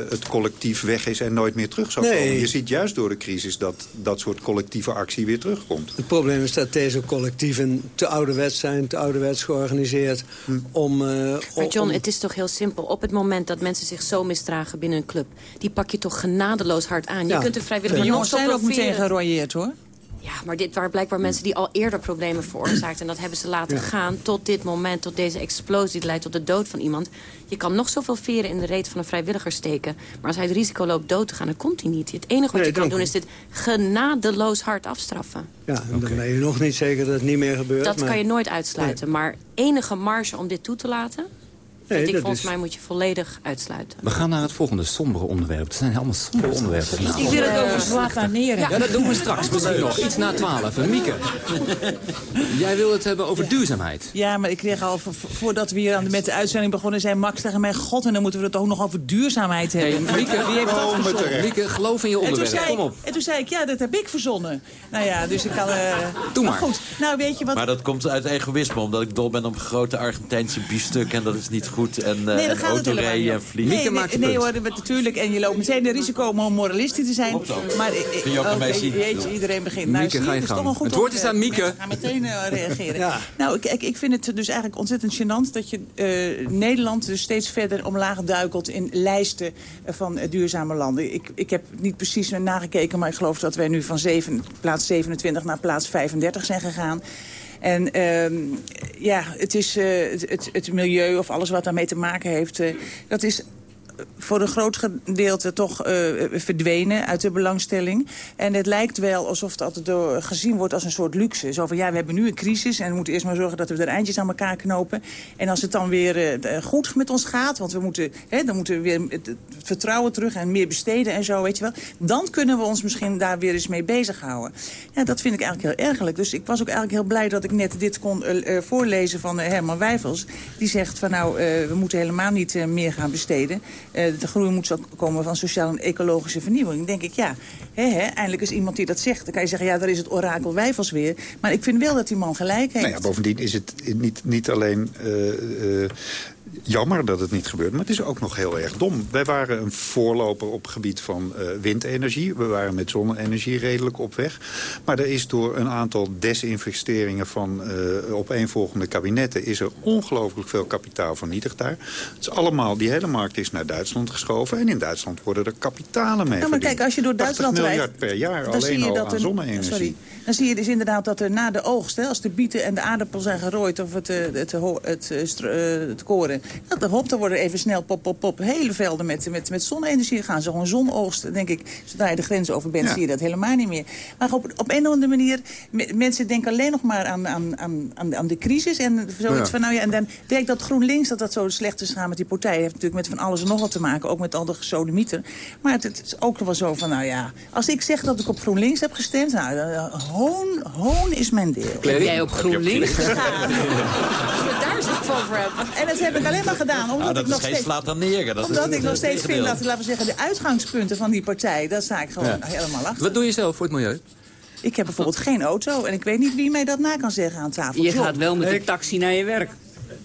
het collectief weg is en nooit meer terug zal nee. komen. Je ziet juist door de crisis dat dat soort collectieve actie weer terugkomt. Het probleem is dat deze collectieven te ouderwets zijn, te ouderwets georganiseerd. Hm. Om, uh, maar John, om... het is toch heel simpel. Op het moment dat mensen zich zo misdragen binnen een club... die pak je toch genadeloos hard aan. Je ja. kunt een vrijwilliger nog zo zijn ook meteen geroyeerd, hoor. Ja, maar dit waren blijkbaar mensen die al eerder problemen veroorzaakt. En dat hebben ze laten ja. gaan tot dit moment, tot deze explosie. Die leidt tot de dood van iemand. Je kan nog zoveel veren in de reet van een vrijwilliger steken. Maar als hij het risico loopt dood te gaan, dan komt hij niet. Het enige wat Nee, je kan doen is dit genadeloos hard afstraffen. Ja, en dan ben je nog niet zeker dat het niet meer gebeurt. Dat maar... kan je nooit uitsluiten. Maar enige marge om dit toe te laten... Nee, ik, volgens is- mij moet je volledig uitsluiten. We gaan naar het volgende sombere onderwerp. Het zijn helemaal sombere onderwerpen. Ik wil het over Zlatan Neren. Ja, dat doen we straks misschien nog. Iets na twaalf. Mieke, jij wil het hebben over duurzaamheid. Ja, maar ik kreeg al, vo- voordat we hier aan de, met de uitzending begonnen... zei Max tegen mij, god, en dan moeten we het ook nog over duurzaamheid hebben. Hey, Mieke, Wie heeft dat verzonnen? Mieke, geloof in je onderwerp. Kom op. en toen zei ik, ja, dat heb ik verzonnen. Nou ja, dus ik kan... eh Doe maar. goed, nou weet je wat... Maar dat komt uit egoïsme, omdat ik dol ben op grote Argentijnse biefstuk... en dat is niet goed. En, uh, Nee, dat en autorijden en vliegen. Nee, nee, nee hoor, dat- natuurlijk. En je loopt meteen de risico om moralistisch te zijn. Maar, ik- zien. jeetje, iedereen begint. Mieke, nou, ga je gang. toch een goed Het woord is aan onderwerp. Mieke. Gaan meteen eh, reageren. Ja. Nou, ik, ik, ik vind het dus eigenlijk ontzettend gênant... dat je eh, Nederland dus steeds verder omlaag duikelt... in lijsten eh, van eh, duurzame landen. Ik, ik heb niet precies nagekeken, maar ik geloof dat wij nu van zeven, plaats 27 naar plaats 35 zijn gegaan. En ehm, ja, het is eh, het, het, milieu of alles wat daarmee te maken heeft... eh, dat is voor een groot gedeelte toch eh, verdwenen uit de belangstelling. En het lijkt wel alsof dat door, gezien wordt als een soort luxe. Zo van, ja, we hebben nu een crisis en we moeten eerst maar zorgen dat we er eindjes aan elkaar knopen. En als het dan weer eh, goed met ons gaat, want we moeten, hè, dan moeten we weer het, het vertrouwen terug en meer besteden en zo, weet je wel. Dan kunnen we ons misschien daar weer eens mee bezighouden. Ja, dat vind ik eigenlijk heel ergerlijk. Dus ik was ook eigenlijk heel blij dat ik net dit kon eh, voorlezen van Herman Wijfels. Die zegt van nou, we moeten helemaal niet meer gaan besteden. Eh, de groei moet zo komen van sociaal en ecologische vernieuwing. Denk ik, ja, eindelijk is iemand die dat zegt. Dan kan je zeggen, ja, daar is het orakel Wijfels weer. Maar ik vind wel dat die man gelijk heeft. Nou ja, bovendien is het niet, niet alleen eh, eh, jammer dat het niet gebeurt... maar het is ook nog heel erg dom. Wij waren een voorloper op het gebied van eh, windenergie. We waren met zonne-energie redelijk op weg. Maar er is door een aantal desinvesteringen van uh, opeenvolgende kabinetten... is er ongelooflijk veel kapitaal vernietigd daar. Het is allemaal, die hele markt is naar Duitsland geschoven... en in Duitsland worden er kapitalen mee Ja, maar kijk, als je door 80 Duitsland miljard rijdt... per jaar alleen al aan een- zonne-energie. Dan zie je dus inderdaad dat er na de oogst... Hè, als de bieten en de aardappel zijn gerooid of het, eh, het, het, het, eh, eh, het koren... Dat, dan, hop, dan worden even snel pop, pop, pop hele velden met, met, met zonne-energie gaan. Ze gewoon zonoogsten, denk ik. Zodra je de grens over bent, zie je dat helemaal niet meer. Maar op, op een of andere manier... me- mensen denken alleen nog maar aan, aan, aan, aan, de crisis. En zoiets van, nou ja, en dan werkt dat GroenLinks... dat dat zo slecht is gaan met die partij... heeft natuurlijk met van alles en nog wat te maken. Ook met al de gesodemieter. Maar het, is ook wel zo van, nou ja... als ik zeg dat ik op GroenLinks heb gestemd... nou, hoon, hoon is mijn deel. Heb jij op GroenLinks gestaan? Daar zit ik voor. En dat heb ik alleen maar gedaan. Omdat Nou, dat ik is nog geen steeds, slaat aan neren. Dat omdat is ik nog steeds vind dat, laten we zeggen, de uitgangspunten van die partij... daar sta ik gewoon Ja. helemaal achter. Wat doe je zelf voor het milieu? Ik heb bijvoorbeeld geen auto en ik weet niet wie mij dat na kan zeggen aan tafel. Je John. gaat wel met de taxi naar je werk.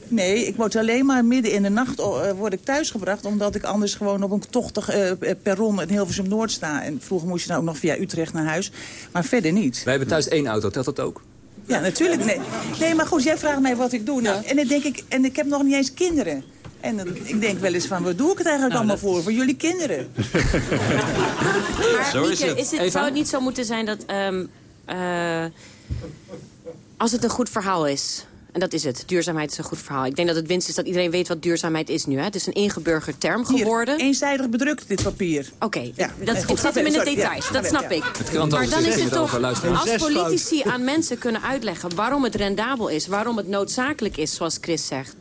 Nee, ik word alleen maar midden in de nacht eh, word ik thuisgebracht... omdat ik anders gewoon op een tochtig eh, eh, perron in Hilversum Noord sta. En vroeger moest je dan ook nog via Utrecht naar huis. Maar verder niet. Wij hebben thuis één auto, telt dat ook? Ja, natuurlijk. Nee, nee maar goed, jij vraagt mij wat ik doe. Nou, en dan denk ik, en ik heb nog niet eens kinderen. En dan, ik denk wel eens van, wat doe ik het eigenlijk allemaal voor? Voor jullie kinderen. Maar Zo is Mieke, het. is het, Eva? zou het niet zo moeten zijn dat... ehm, eh, als het een goed verhaal is... En dat is het. Duurzaamheid is een goed verhaal. Ik denk dat het winst is dat iedereen weet wat duurzaamheid is nu. Hè? Het is een ingeburgerd term geworden. Hier, eenzijdig bedrukt, dit papier. Oké, Ja, dat, goed, zit hem in de ja, details. dat snap ja. ik. Het Maar dan is het toch, als politici aan mensen kunnen uitleggen... waarom het rendabel is, waarom het noodzakelijk is, zoals Chris zegt...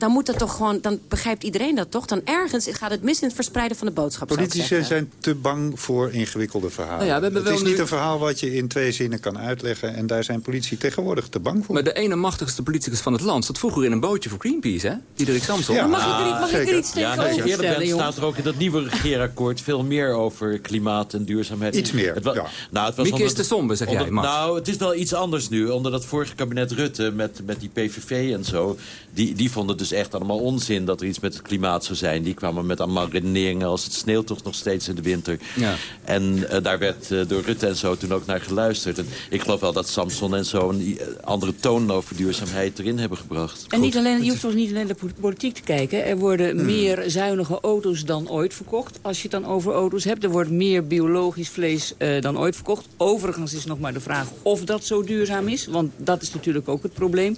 dan moet dat toch gewoon, dan begrijpt iedereen dat toch? Dan ergens gaat het mis in het verspreiden van de boodschap, Politici zijn te bang voor ingewikkelde verhalen. Nou ja, we hebben het is niet nu- een verhaal wat je in twee zinnen kan uitleggen... en daar zijn politici tegenwoordig te bang voor. Maar de ene machtigste politicus van het land zat vroeger in een bootje voor Greenpeace, hè? Diederik Samson. Ja. Mag ik er, niet- mag ik er iets Ja, en als je tegenover eerlijk stellen, bent, staat er ook in dat nieuwe regeerakkoord veel meer over klimaat en duurzaamheid. Iets meer, Het wa- ja. nou, het was Mieke onder- is te somber, zeg onder- jij, Max. Nou, het is wel iets anders nu. Onder dat vorige kabinet Rutte met, met die PVV en zo... Die, die vonden het dus echt allemaal onzin dat er iets met het klimaat zou zijn. Die kwamen met allemaal redeneringen als het sneeuwt toch nog steeds in de winter. Ja. En eh, daar werd eh, door Rutte en zo toen ook naar geluisterd. En ik geloof wel dat Samson en zo een i- andere toon over duurzaamheid erin hebben gebracht. En niet alleen, je hoeft toch niet alleen naar de politiek te kijken. Er worden Hmm. meer zuinige auto's dan ooit verkocht. Als je het dan over auto's hebt. Er wordt meer biologisch vlees eh, dan ooit verkocht. Overigens is nog maar de vraag of dat zo duurzaam is. Want dat is natuurlijk ook het probleem.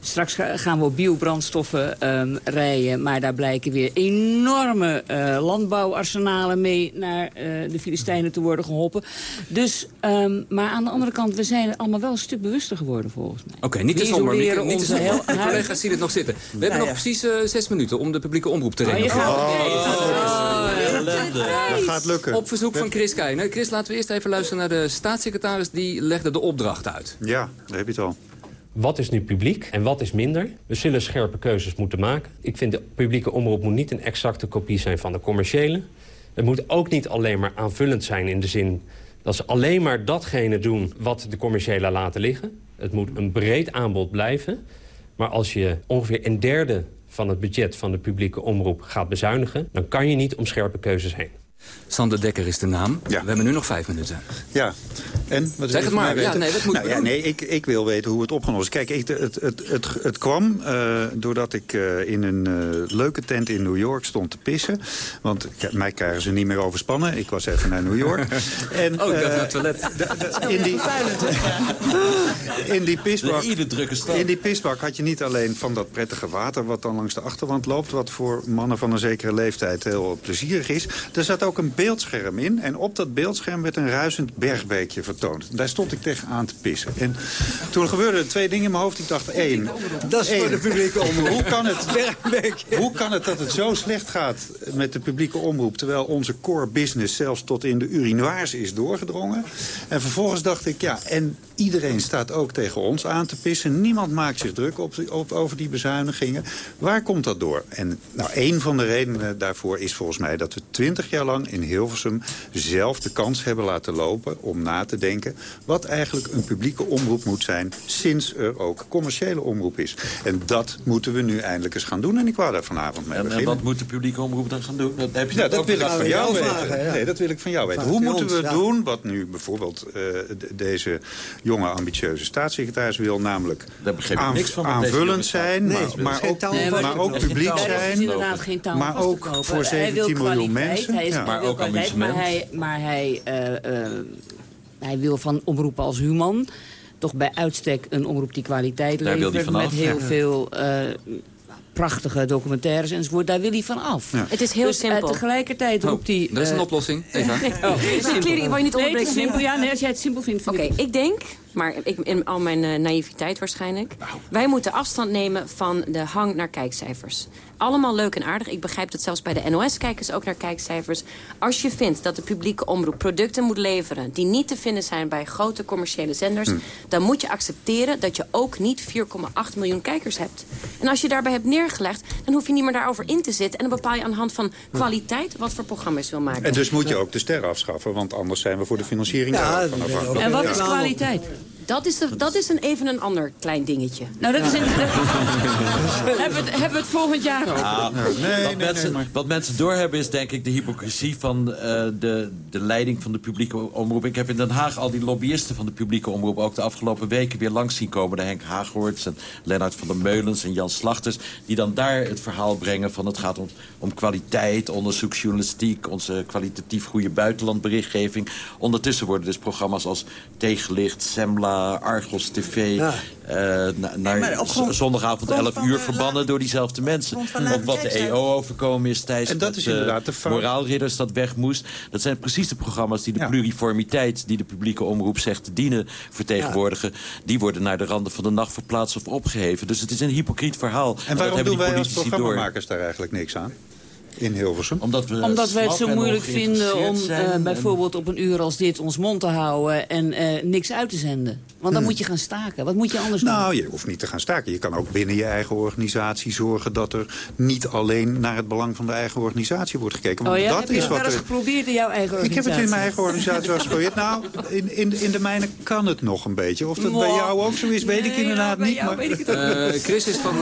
Straks ga- gaan we op biobrandstoffen ehm, rijden. Maar daar blijken weer enorme eh, landbouwarsenalen mee naar eh, de Filistijnen te worden geholpen. Dus, ehm, maar aan de andere kant, we zijn allemaal wel een stuk bewuster geworden volgens mij. Oké, niet te somber, Niet te somber. collega's zien het nog zitten. We hebben nog precies eh, zes minuten om de publieke omroep te Oh, renoveren. gaat Dat gaat lukken. Op verzoek van Chris Keijner. Chris, laten we eerst even luisteren naar de staatssecretaris. Die legde de opdracht uit. Ja, daar heb je het al. Wat is nu publiek en wat is minder? We zullen scherpe keuzes moeten maken. Ik vind de publieke omroep moet niet een exacte kopie zijn van de commerciële. Het moet ook niet alleen maar aanvullend zijn in de zin... dat ze alleen maar datgene doen wat de commerciële laten liggen. Het moet een breed aanbod blijven. Maar als je ongeveer een derde van het budget van de publieke omroep gaat bezuinigen... dan kan je niet om scherpe keuzes heen. Sander Dekker is de naam. We hebben nu nog vijf minuten. Ja, en? Wat Zeg het maar. Ja, nee, wat moeten nou, ja? Nee, ik, ik wil weten hoe het opgelost is. Kijk, ik, het, het, het, het kwam eh, doordat ik eh, in een eh, leuke tent in New York stond te pissen. Want mij krijgen ze niet meer overspannen. Ik was even naar New York. en, Oh, ik dacht eh, naar het toilet. in die, in die pisbak, in die pisbak had je niet alleen van dat prettige water... wat dan langs de achterwand loopt... wat voor mannen van een zekere leeftijd heel plezierig is. Er zat ook een beeldscherm in. En op dat beeldscherm werd een ruisend bergbeekje vertoond. Daar stond ik tegenaan te pissen. En toen gebeurden er twee dingen in mijn hoofd. Ik dacht, één... Dat is voor de publieke omroep. Hoe kan, het, hoe kan het dat het zo slecht gaat met de publieke omroep... terwijl onze core business zelfs tot in de urinoirs is doorgedrongen? En vervolgens dacht ik, ja, en iedereen staat ook tegen ons aan te pissen. Niemand maakt zich druk op, op, over die bezuinigingen. Waar komt dat door? En nou, een van de redenen daarvoor is volgens mij... dat we twintig jaar lang in Hilversum zelf de kans hebben laten lopen... om na te denken wat eigenlijk een publieke omroep moet zijn... sinds er ook commerciële omroep is. En dat moeten we nu eindelijk eens gaan doen. En ik wou daar vanavond mee En, en beginnen. wat moet de publieke omroep dan gaan doen? Dat heb je Ja, dat ook wil ik van jou jou weten. vragen, ja. Nee, dat wil ik van jou weten. Vraag Hoe moeten ons, we ja. doen wat nu bijvoorbeeld eh, deze jonge ambitieuze staatssecretaris wil... namelijk Daar begreep ik aan- aanvullend zijn, Nee, maar, maar ook, Nee, maar, maar- ook er publiek zijn. inderdaad geen touw maar ook voor Hij wil 17 miljoen mensen. Hij is, Ja. Maar ook amusement. Maar hij, maar hij eh, eh, hij wil van omroepen als Human toch bij uitstek een omroep die kwaliteit levert... met heel Ja. veel eh, prachtige documentaires enzovoort. Daar wil hij van af. Het is heel dus, eh, simpel. tegelijkertijd Oh, roept hij... er is een eh, oplossing. Eva. Oh, Clary, ik wou je niet Nee, het onderbreken. is simpel. Ja, nee, als jij het simpel vindt, vind Oké, ik denk, maar ik, in al mijn eh, naïviteit waarschijnlijk... wij moeten afstand nemen van de hang naar kijkcijfers. Allemaal leuk en aardig. Ik begrijp dat zelfs bij de NOS kijken ze ook naar kijkcijfers. Als je vindt dat de publieke omroep producten moet leveren... die niet te vinden zijn bij grote commerciële zenders... dan moet je accepteren dat je ook niet 4,8 miljoen kijkers hebt. En als je daarbij hebt neergelegd... dan hoef je niet meer daarover in te zitten. En dan bepaal je aan de hand van kwaliteit... wat voor programma's je wil maken. En dus moet je ook de sterren afschaffen, want anders zijn we voor de financiering Ja. En wat is kwaliteit? Dat is, de, dat is een, even een ander klein dingetje. Nou, dat is een... hebben, we het, hebben we het volgend jaar over? Ah, wat, mensen, wat mensen doorhebben is denk ik de hypocrisie van eh, de, de leiding van de publieke omroep. Ik heb in Den Haag al die lobbyisten van de publieke omroep... ook de afgelopen weken weer langs zien komen. De Henk Haaghoorts en Lennart van der Meulens en Jan Slachters... die dan daar het verhaal brengen van het gaat om, om kwaliteit, onderzoeksjournalistiek... onze kwalitatief goede buitenlandberichtgeving. Ondertussen worden dus programma's als Tegenlicht, Semla, Argos TV... Ja. eh, na- naar grond- zondagavond grond 11 van uur de verbannen door diezelfde mensen. Want wat de. EO overkomen is, Thijs... En dat is eh, inderdaad de fout. Moraalridders dat weg moest. Dat zijn precies de programma's die de pluriformiteit... die de publieke omroep zegt te dienen vertegenwoordigen. Die worden naar de randen van de nacht verplaatst of opgeheven. Dus het is een hypocriet verhaal. En dat waarom hebben doen die wij als politici door. programmamakers daar eigenlijk niks aan? In Hilversum? Omdat we, Omdat wij het zo moeilijk vinden om eh, bijvoorbeeld op een uur als dit ons mond te houden en eh, niks uit te zenden. Want dan Hmm. moet je gaan staken. Wat moet je anders doen? Nou, je hoeft niet te gaan staken. Je kan ook binnen je eigen organisatie zorgen dat er niet alleen naar het belang van de eigen organisatie wordt gekeken. Want oh ja, dat heb je is dat wat eens er... geprobeerd in jouw eigen Ik organisatie? heb het in mijn eigen organisatie wel eens geprobeerd. Nou, in, in, in de mijne kan het nog een beetje. Of dat bij jou ook zo is, weet ik inderdaad niet. Maar... Eh, Chris is van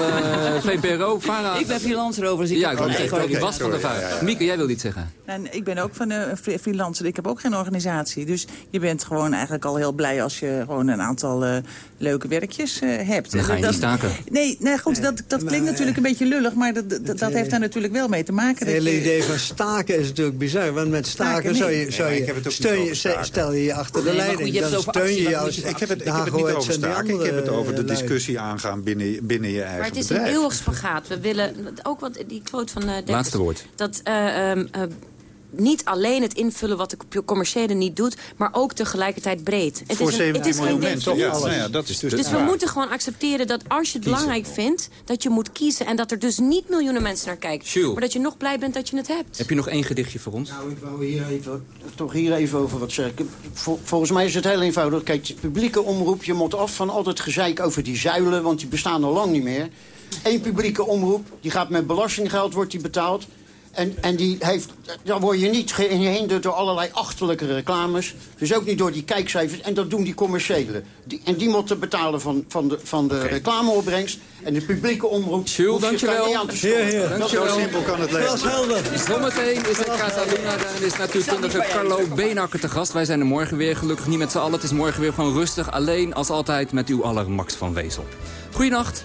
VPRO. Vara. Ik ben freelancer over, dus ik Ja, ik een wil eigen zeggen, die was van de ja. Mieke, jij wil iets zeggen. En ik ben ook van een fre- freelancer. Ik heb ook geen organisatie. Dus je bent gewoon eigenlijk al heel blij als je gewoon een aantal eh, leuke werkjes eh, hebt. Dan ga je Dat- niet staken. Nee, nee goed, dat, dat klinkt natuurlijk een beetje lullig. Maar dat, dat, dat heeft daar natuurlijk wel mee te maken. Het hele je- idee van staken is natuurlijk bizar. Want met staken, Staken zou je, Nee, zou je, ik heb het ook steun je, stel je je achter de Nee, goed, leiding. dan steun je actie, moet Ik heb het, ik heb het niet over staken. Ik heb het over de eh, discussie aangaan binnen, binnen je eigen Maar het is bedrijf. een eeuwig spagaat. We willen ook wat die quote van uh, Laatste woord. Dat eh, ehm, eh, niet alleen het invullen wat de commerciële niet doet, maar ook tegelijkertijd breed. Het Voor is, een, het 17 is miljoen mensen. Ja, nou ja, dat is dus, Dus we moeten gewoon accepteren dat als je het belangrijk vindt... dat je moet kiezen en dat er dus niet miljoenen mensen naar kijken. Maar dat je nog blij bent dat je het hebt. Heb je nog één gedichtje voor ons? Nou, ik wou hier even, toch hier even over wat zeggen. Vol- volgens mij is het heel eenvoudig. Kijk, de publieke omroep, je moet af van al het gezeik over die zuilen... want die bestaan al lang niet meer. Eén publieke omroep, die gaat met belastinggeld, wordt die betaald... En, en die heeft, dan word je niet gehinderd door allerlei achterlijke reclames. Dus ook niet door die kijkcijfers. En dat doen die commerciële. Die, en die moeten betalen van, van de, van de reclameopbrengst. En de publieke omroep Jules, dankjewel. niet aan te Heer, heer. storen. Dat Dankjewel. Zo simpel kan het Dat is leven. helder. Zometeen is het Casa Luna en is natuurkundige Carlo Beenakker te gast. Wij zijn er morgen weer, gelukkig niet met z'n allen. Het is morgen weer gewoon rustig, alleen als altijd met uw aller Max van Wezel. Goeienacht.